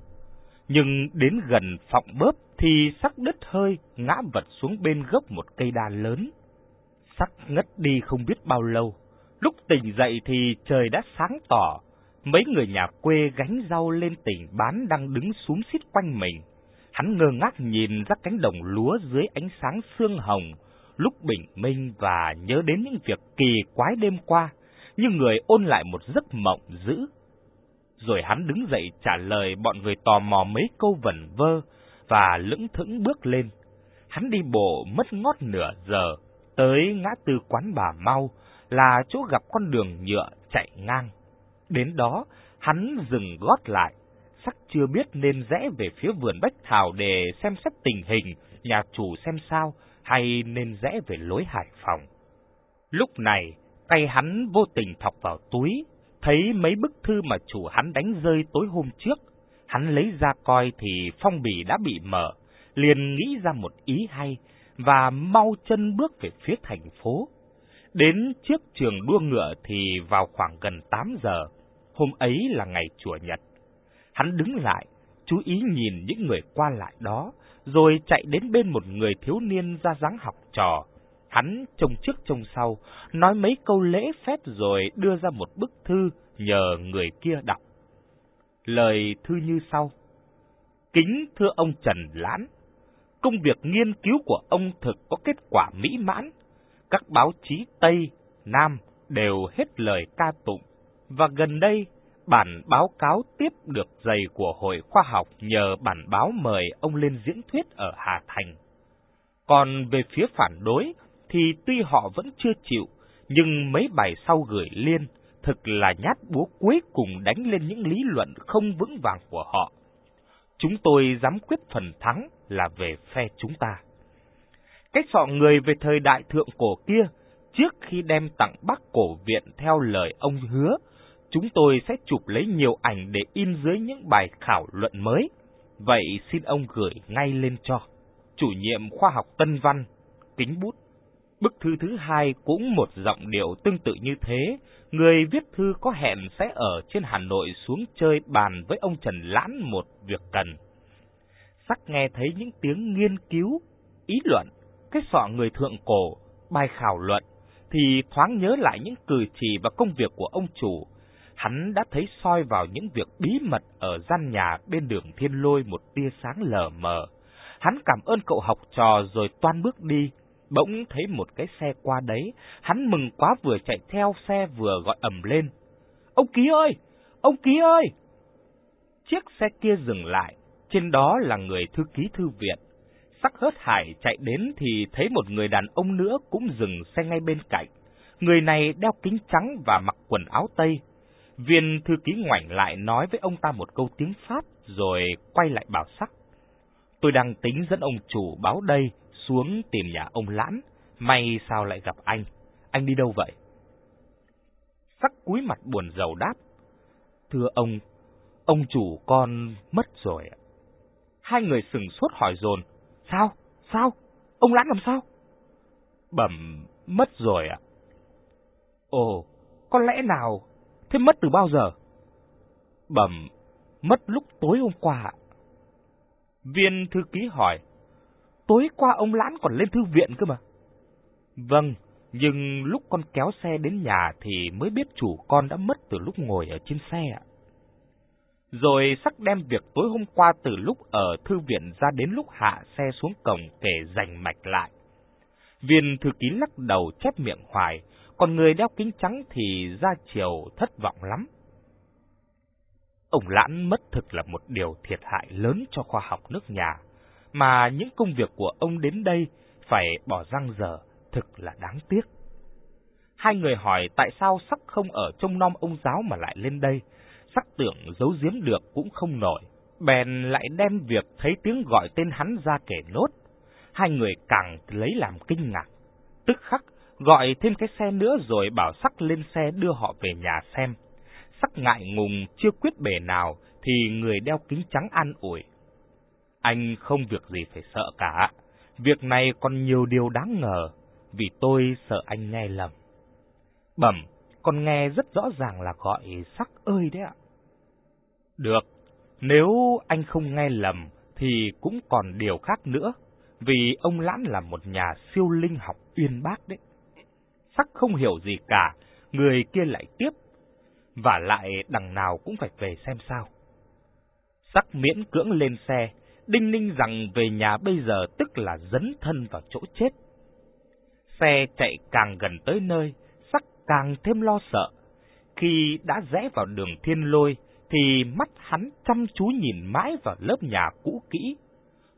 Nhưng đến gần phòng bớp thì sắc đứt hơi ngã vật xuống bên gốc một cây đa lớn. Sắc ngất đi không biết bao lâu, lúc tỉnh dậy thì trời đã sáng tỏ, mấy người nhà quê gánh rau lên tỉnh bán đang đứng xuống xít quanh mình. Hắn ngơ ngác nhìn ra cánh đồng lúa dưới ánh sáng sương hồng, lúc bình minh và nhớ đến những việc kỳ quái đêm qua, như người ôn lại một giấc mộng dữ. Rồi hắn đứng dậy trả lời bọn người tò mò mấy câu vẩn vơ và lững thững bước lên. Hắn đi bộ mất ngót nửa giờ, tới ngã tư quán bà Mau là chỗ gặp con đường nhựa chạy ngang. Đến đó, hắn dừng gót lại, sắc chưa biết nên rẽ về phía vườn Bách Thảo để xem xét tình hình, nhà chủ xem sao, hay nên rẽ về lối Hải Phòng. Lúc này, tay hắn vô tình thọc vào túi, thấy mấy bức thư mà chủ hắn đánh rơi tối hôm trước. Hắn lấy ra coi thì phong bì đã bị mở, liền nghĩ ra một ý hay và mau chân bước về phía thành phố. Đến trước trường đua ngựa thì vào khoảng gần 8 giờ, hôm ấy là ngày Chủ nhật. Hắn đứng lại, chú ý nhìn những người qua lại đó, rồi chạy đến bên một người thiếu niên ra dáng học trò. Hắn trông trước trông sau, nói mấy câu lễ phép rồi đưa ra một bức thư nhờ người kia đọc. Lời thư như sau. Kính thưa ông Trần Lãn, công việc nghiên cứu của ông thực có kết quả mỹ mãn. Các báo chí Tây, Nam đều hết lời ca tụng, và gần đây bản báo cáo tiếp được giày của Hội Khoa học nhờ bản báo mời ông lên diễn thuyết ở Hà Thành. Còn về phía phản đối thì tuy họ vẫn chưa chịu, nhưng mấy bài sau gửi liên thực là nhát búa cuối cùng đánh lên những lý luận không vững vàng của họ. Chúng tôi dám quyết phần thắng là về phe chúng ta. Cách sọ người về thời đại thượng cổ kia, trước khi đem tặng Bắc cổ viện theo lời ông hứa, chúng tôi sẽ chụp lấy nhiều ảnh để in dưới những bài khảo luận mới. Vậy xin ông gửi ngay lên cho. Chủ nhiệm khoa học Tân Văn, kính bút. Bức thư thứ hai cũng một giọng điệu tương tự như thế, người viết thư có hẹn sẽ ở trên Hà Nội xuống chơi bàn với ông Trần Lãn một việc cần. Sắc nghe thấy những tiếng nghiên cứu, ý luận, cái sọ người thượng cổ, bài khảo luận, thì thoáng nhớ lại những cử chỉ và công việc của ông chủ. Hắn đã thấy soi vào những việc bí mật ở gian nhà bên đường thiên lôi một tia sáng lờ mờ. Hắn cảm ơn cậu học trò rồi toan bước đi, Bỗng thấy một cái xe qua đấy, hắn mừng quá vừa chạy theo xe vừa gọi ầm lên. Ông Ký ơi! Ông Ký ơi! chiếc xe kia dừng lại, trên đó là người thư ký thư viện. Sắc hớt hải chạy đến thì thấy một người đàn ông nữa cũng dừng xe ngay bên cạnh. Người này đeo kính trắng và mặc quần áo tây. Viên thư ký ngoảnh lại nói với ông ta một câu tiếng Pháp rồi quay lại bảo sắc. Tôi đang tính dẫn ông chủ báo đây xuống tìm nhà ông Lãn. May sao lại gặp anh? Anh đi đâu vậy? Sắc cúi mặt buồn rầu đáp. Thưa ông, ông chủ con mất rồi ạ. Hai người sừng sốt hỏi dồn Sao? Sao? Ông Lãn làm sao? Bẩm, mất rồi ạ. Ồ, có lẽ nào? Thế mất từ bao giờ? Bẩm, mất lúc tối hôm qua Viên thư ký hỏi, tối qua ông Lãn còn lên thư viện cơ mà. Vâng, nhưng lúc con kéo xe đến nhà thì mới biết chủ con đã mất từ lúc ngồi ở trên xe ạ. Rồi sắc đem việc tối hôm qua từ lúc ở thư viện ra đến lúc hạ xe xuống cổng kể rành mạch lại. Viên thư ký lắc đầu chép miệng hoài, còn người đeo kính trắng thì ra chiều thất vọng lắm. Ông Lãn mất thực là một điều thiệt hại lớn cho khoa học nước nhà, mà những công việc của ông đến đây phải bỏ răng giờ thực là đáng tiếc. Hai người hỏi tại sao sắc không ở trong nom ông giáo mà lại lên đây, sắc tưởng giấu giếm được cũng không nổi, bèn lại đem việc thấy tiếng gọi tên hắn ra kể nốt. Hai người càng lấy làm kinh ngạc, tức khắc gọi thêm cái xe nữa rồi bảo sắc lên xe đưa họ về nhà xem. Sắc ngại ngùng chưa quyết bề nào thì người đeo kính trắng an ủi. Anh không việc gì phải sợ cả, việc này còn nhiều điều đáng ngờ, vì tôi sợ anh nghe lầm. Bẩm, con nghe rất rõ ràng là gọi sắc ơi đấy ạ. Được, nếu anh không nghe lầm thì cũng còn điều khác nữa, vì ông Lãn là một nhà siêu linh học uyên bác đấy. Sắc không hiểu gì cả, người kia lại tiếp, và lại đằng nào cũng phải về xem sao. Sắc miễn cưỡng lên xe, đinh ninh rằng về nhà bây giờ tức là dấn thân vào chỗ chết. Xe chạy càng gần tới nơi, sắc càng thêm lo sợ. Khi đã rẽ vào đường thiên lôi, thì mắt hắn chăm chú nhìn mãi vào lớp nhà cũ kỹ.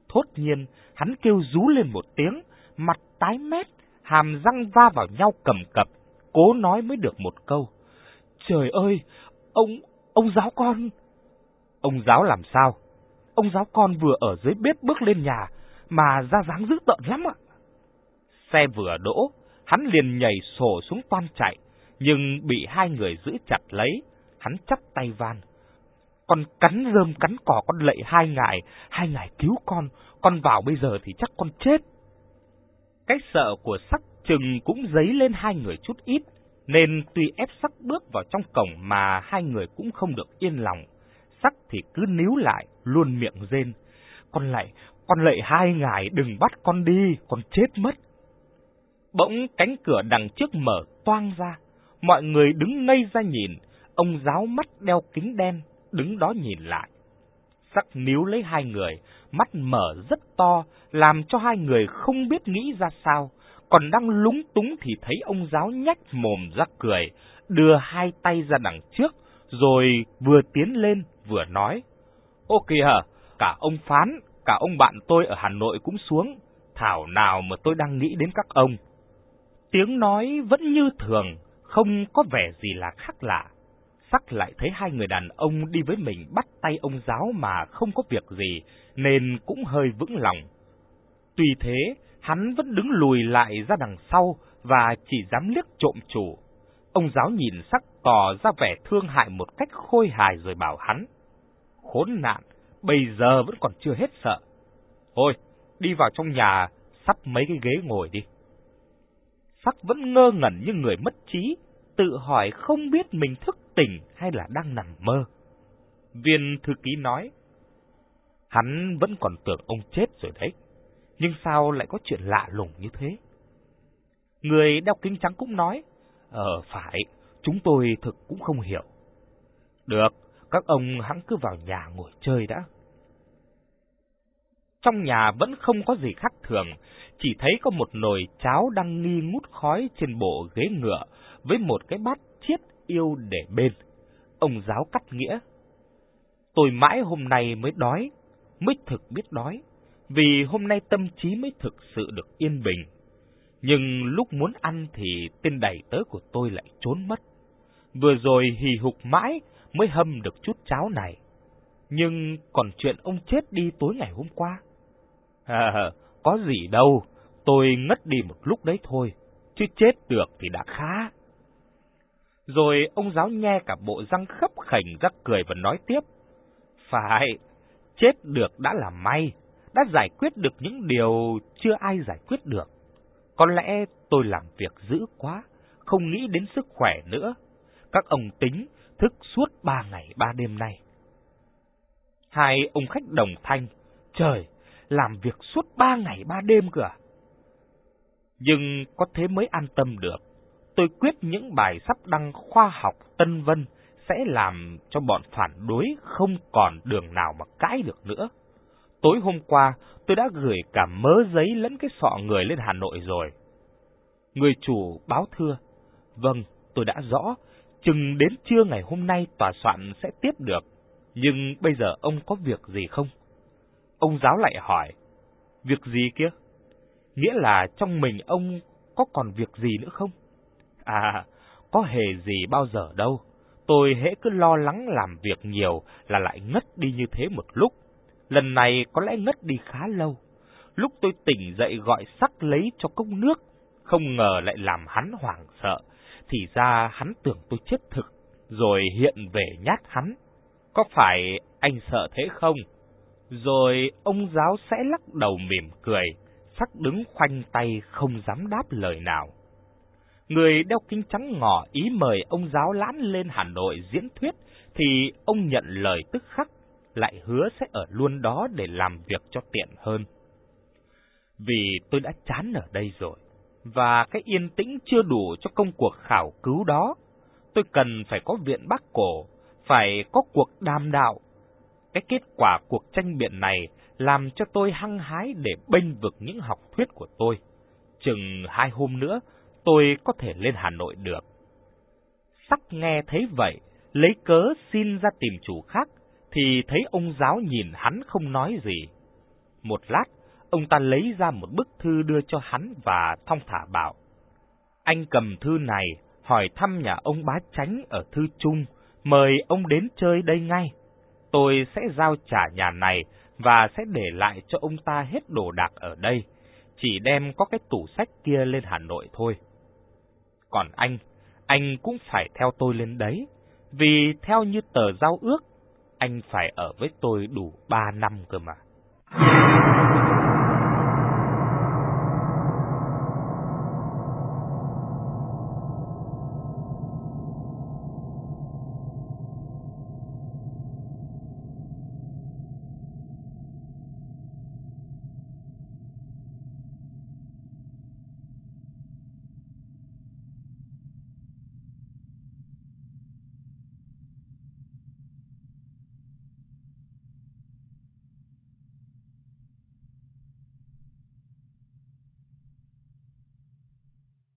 Thốt nhiên, hắn kêu rú lên một tiếng, mặt tái mét, hàm răng va vào nhau cầm cập, cố nói mới được một câu. Trời ơi, ông, ông giáo con... Ông giáo làm sao? Ông giáo con vừa ở dưới bếp bước lên nhà, mà ra dáng dữ tợn lắm ạ. Xe vừa đỗ, hắn liền nhảy sổ xuống toan chạy, nhưng bị hai người giữ chặt lấy, hắn chắp tay van. Con cắn rơm cắn cỏ con lệ hai ngày hai ngày cứu con, con vào bây giờ thì chắc con chết. Cái sợ của sắc chừng cũng dấy lên hai người chút ít, nên tuy ép sắc bước vào trong cổng mà hai người cũng không được yên lòng. Sắc thì cứ níu lại, luôn miệng rên. Con lại, con lệ hai ngài đừng bắt con đi, con chết mất. Bỗng cánh cửa đằng trước mở toang ra, mọi người đứng ngây ra nhìn, ông giáo mắt đeo kính đen, đứng đó nhìn lại. Sắc níu lấy hai người, mắt mở rất to, làm cho hai người không biết nghĩ ra sao, còn đang lúng túng thì thấy ông giáo nhách mồm ra cười, đưa hai tay ra đằng trước, rồi vừa tiến lên vừa nói. Ô kìa, cả ông Phán, cả ông bạn tôi ở Hà Nội cũng xuống, thảo nào mà tôi đang nghĩ đến các ông. Tiếng nói vẫn như thường, không có vẻ gì là khác lạ. Sắc lại thấy hai người đàn ông đi với mình bắt tay ông giáo mà không có việc gì, nên cũng hơi vững lòng. Tuy thế, hắn vẫn đứng lùi lại ra đằng sau và chỉ dám liếc trộm chủ. Ông giáo nhìn sắc tỏ ra vẻ thương hại một cách khôi hài rồi bảo hắn. Khốn nạn, bây giờ vẫn còn chưa hết sợ. Thôi, đi vào trong nhà, sắp mấy cái ghế ngồi đi. Sắc vẫn ngơ ngẩn như người mất trí, tự hỏi không biết mình thức tỉnh hay là đang nằm mơ. Viên thư ký nói, hắn vẫn còn tưởng ông chết rồi đấy nhưng sao lại có chuyện lạ lùng như thế? Người đeo kính trắng cũng nói, Ờ, phải, chúng tôi thực cũng không hiểu. Được, các ông hãng cứ vào nhà ngồi chơi đã. Trong nhà vẫn không có gì khác thường, chỉ thấy có một nồi cháo đang nghi ngút khói trên bộ ghế ngựa với một cái bát chiết yêu để bên. Ông giáo cắt nghĩa. Tôi mãi hôm nay mới đói, mới thực biết đói, vì hôm nay tâm trí mới thực sự được yên bình. Nhưng lúc muốn ăn thì tên đầy tớ của tôi lại trốn mất. Vừa rồi hì hục mãi mới hâm được chút cháo này. Nhưng còn chuyện ông chết đi tối ngày hôm qua. À, có gì đâu, tôi ngất đi một lúc đấy thôi, chứ chết được thì đã khá. Rồi ông giáo nhe cả bộ răng khấp khảnh ra cười và nói tiếp. Phải, chết được đã là may, đã giải quyết được những điều chưa ai giải quyết được. Có lẽ tôi làm việc dữ quá, không nghĩ đến sức khỏe nữa. Các ông tính thức suốt ba ngày ba đêm nay. Hai ông khách đồng thanh, trời, làm việc suốt ba ngày ba đêm cơ à? Nhưng có thế mới an tâm được. Tôi quyết những bài sắp đăng khoa học Tân Vân sẽ làm cho bọn phản đối không còn đường nào mà cãi được nữa. Tối hôm qua, tôi đã gửi cả mớ giấy lẫn cái sọ người lên Hà Nội rồi. Người chủ báo thưa, vâng, tôi đã rõ, chừng đến trưa ngày hôm nay tòa soạn sẽ tiếp được, nhưng bây giờ ông có việc gì không? Ông giáo lại hỏi, việc gì kia? Nghĩa là trong mình ông có còn việc gì nữa không? À, có hề gì bao giờ đâu. Tôi hễ cứ lo lắng làm việc nhiều là lại ngất đi như thế một lúc. Lần này có lẽ ngất đi khá lâu. Lúc tôi tỉnh dậy gọi sắc lấy cho cốc nước, không ngờ lại làm hắn hoảng sợ. Thì ra hắn tưởng tôi chết thực, rồi hiện về nhát hắn. Có phải anh sợ thế không? Rồi ông giáo sẽ lắc đầu mỉm cười, sắc đứng khoanh tay không dám đáp lời nào. Người đeo kính trắng ngỏ ý mời ông giáo lãn lên Hà Nội diễn thuyết, thì ông nhận lời tức khắc, lại hứa sẽ ở luôn đó để làm việc cho tiện hơn. Vì tôi đã chán ở đây rồi, và cái yên tĩnh chưa đủ cho công cuộc khảo cứu đó. Tôi cần phải có viện bác cổ, phải có cuộc đàm đạo. Cái kết quả cuộc tranh biện này làm cho tôi hăng hái để bênh vực những học thuyết của tôi. Chừng hai hôm nữa, tôi có thể lên Hà Nội được. Sắc nghe thấy vậy, lấy cớ xin ra tìm chủ khác, thì thấy ông giáo nhìn hắn không nói gì. Một lát, ông ta lấy ra một bức thư đưa cho hắn và thong thả bảo. Anh cầm thư này, hỏi thăm nhà ông bá tránh ở thư trung, mời ông đến chơi đây ngay. Tôi sẽ giao trả nhà này và sẽ để lại cho ông ta hết đồ đạc ở đây, chỉ đem có cái tủ sách kia lên Hà Nội thôi. Còn anh, anh cũng phải theo tôi lên đấy, vì theo như tờ giao ước, anh phải ở với tôi đủ ba năm cơ mà.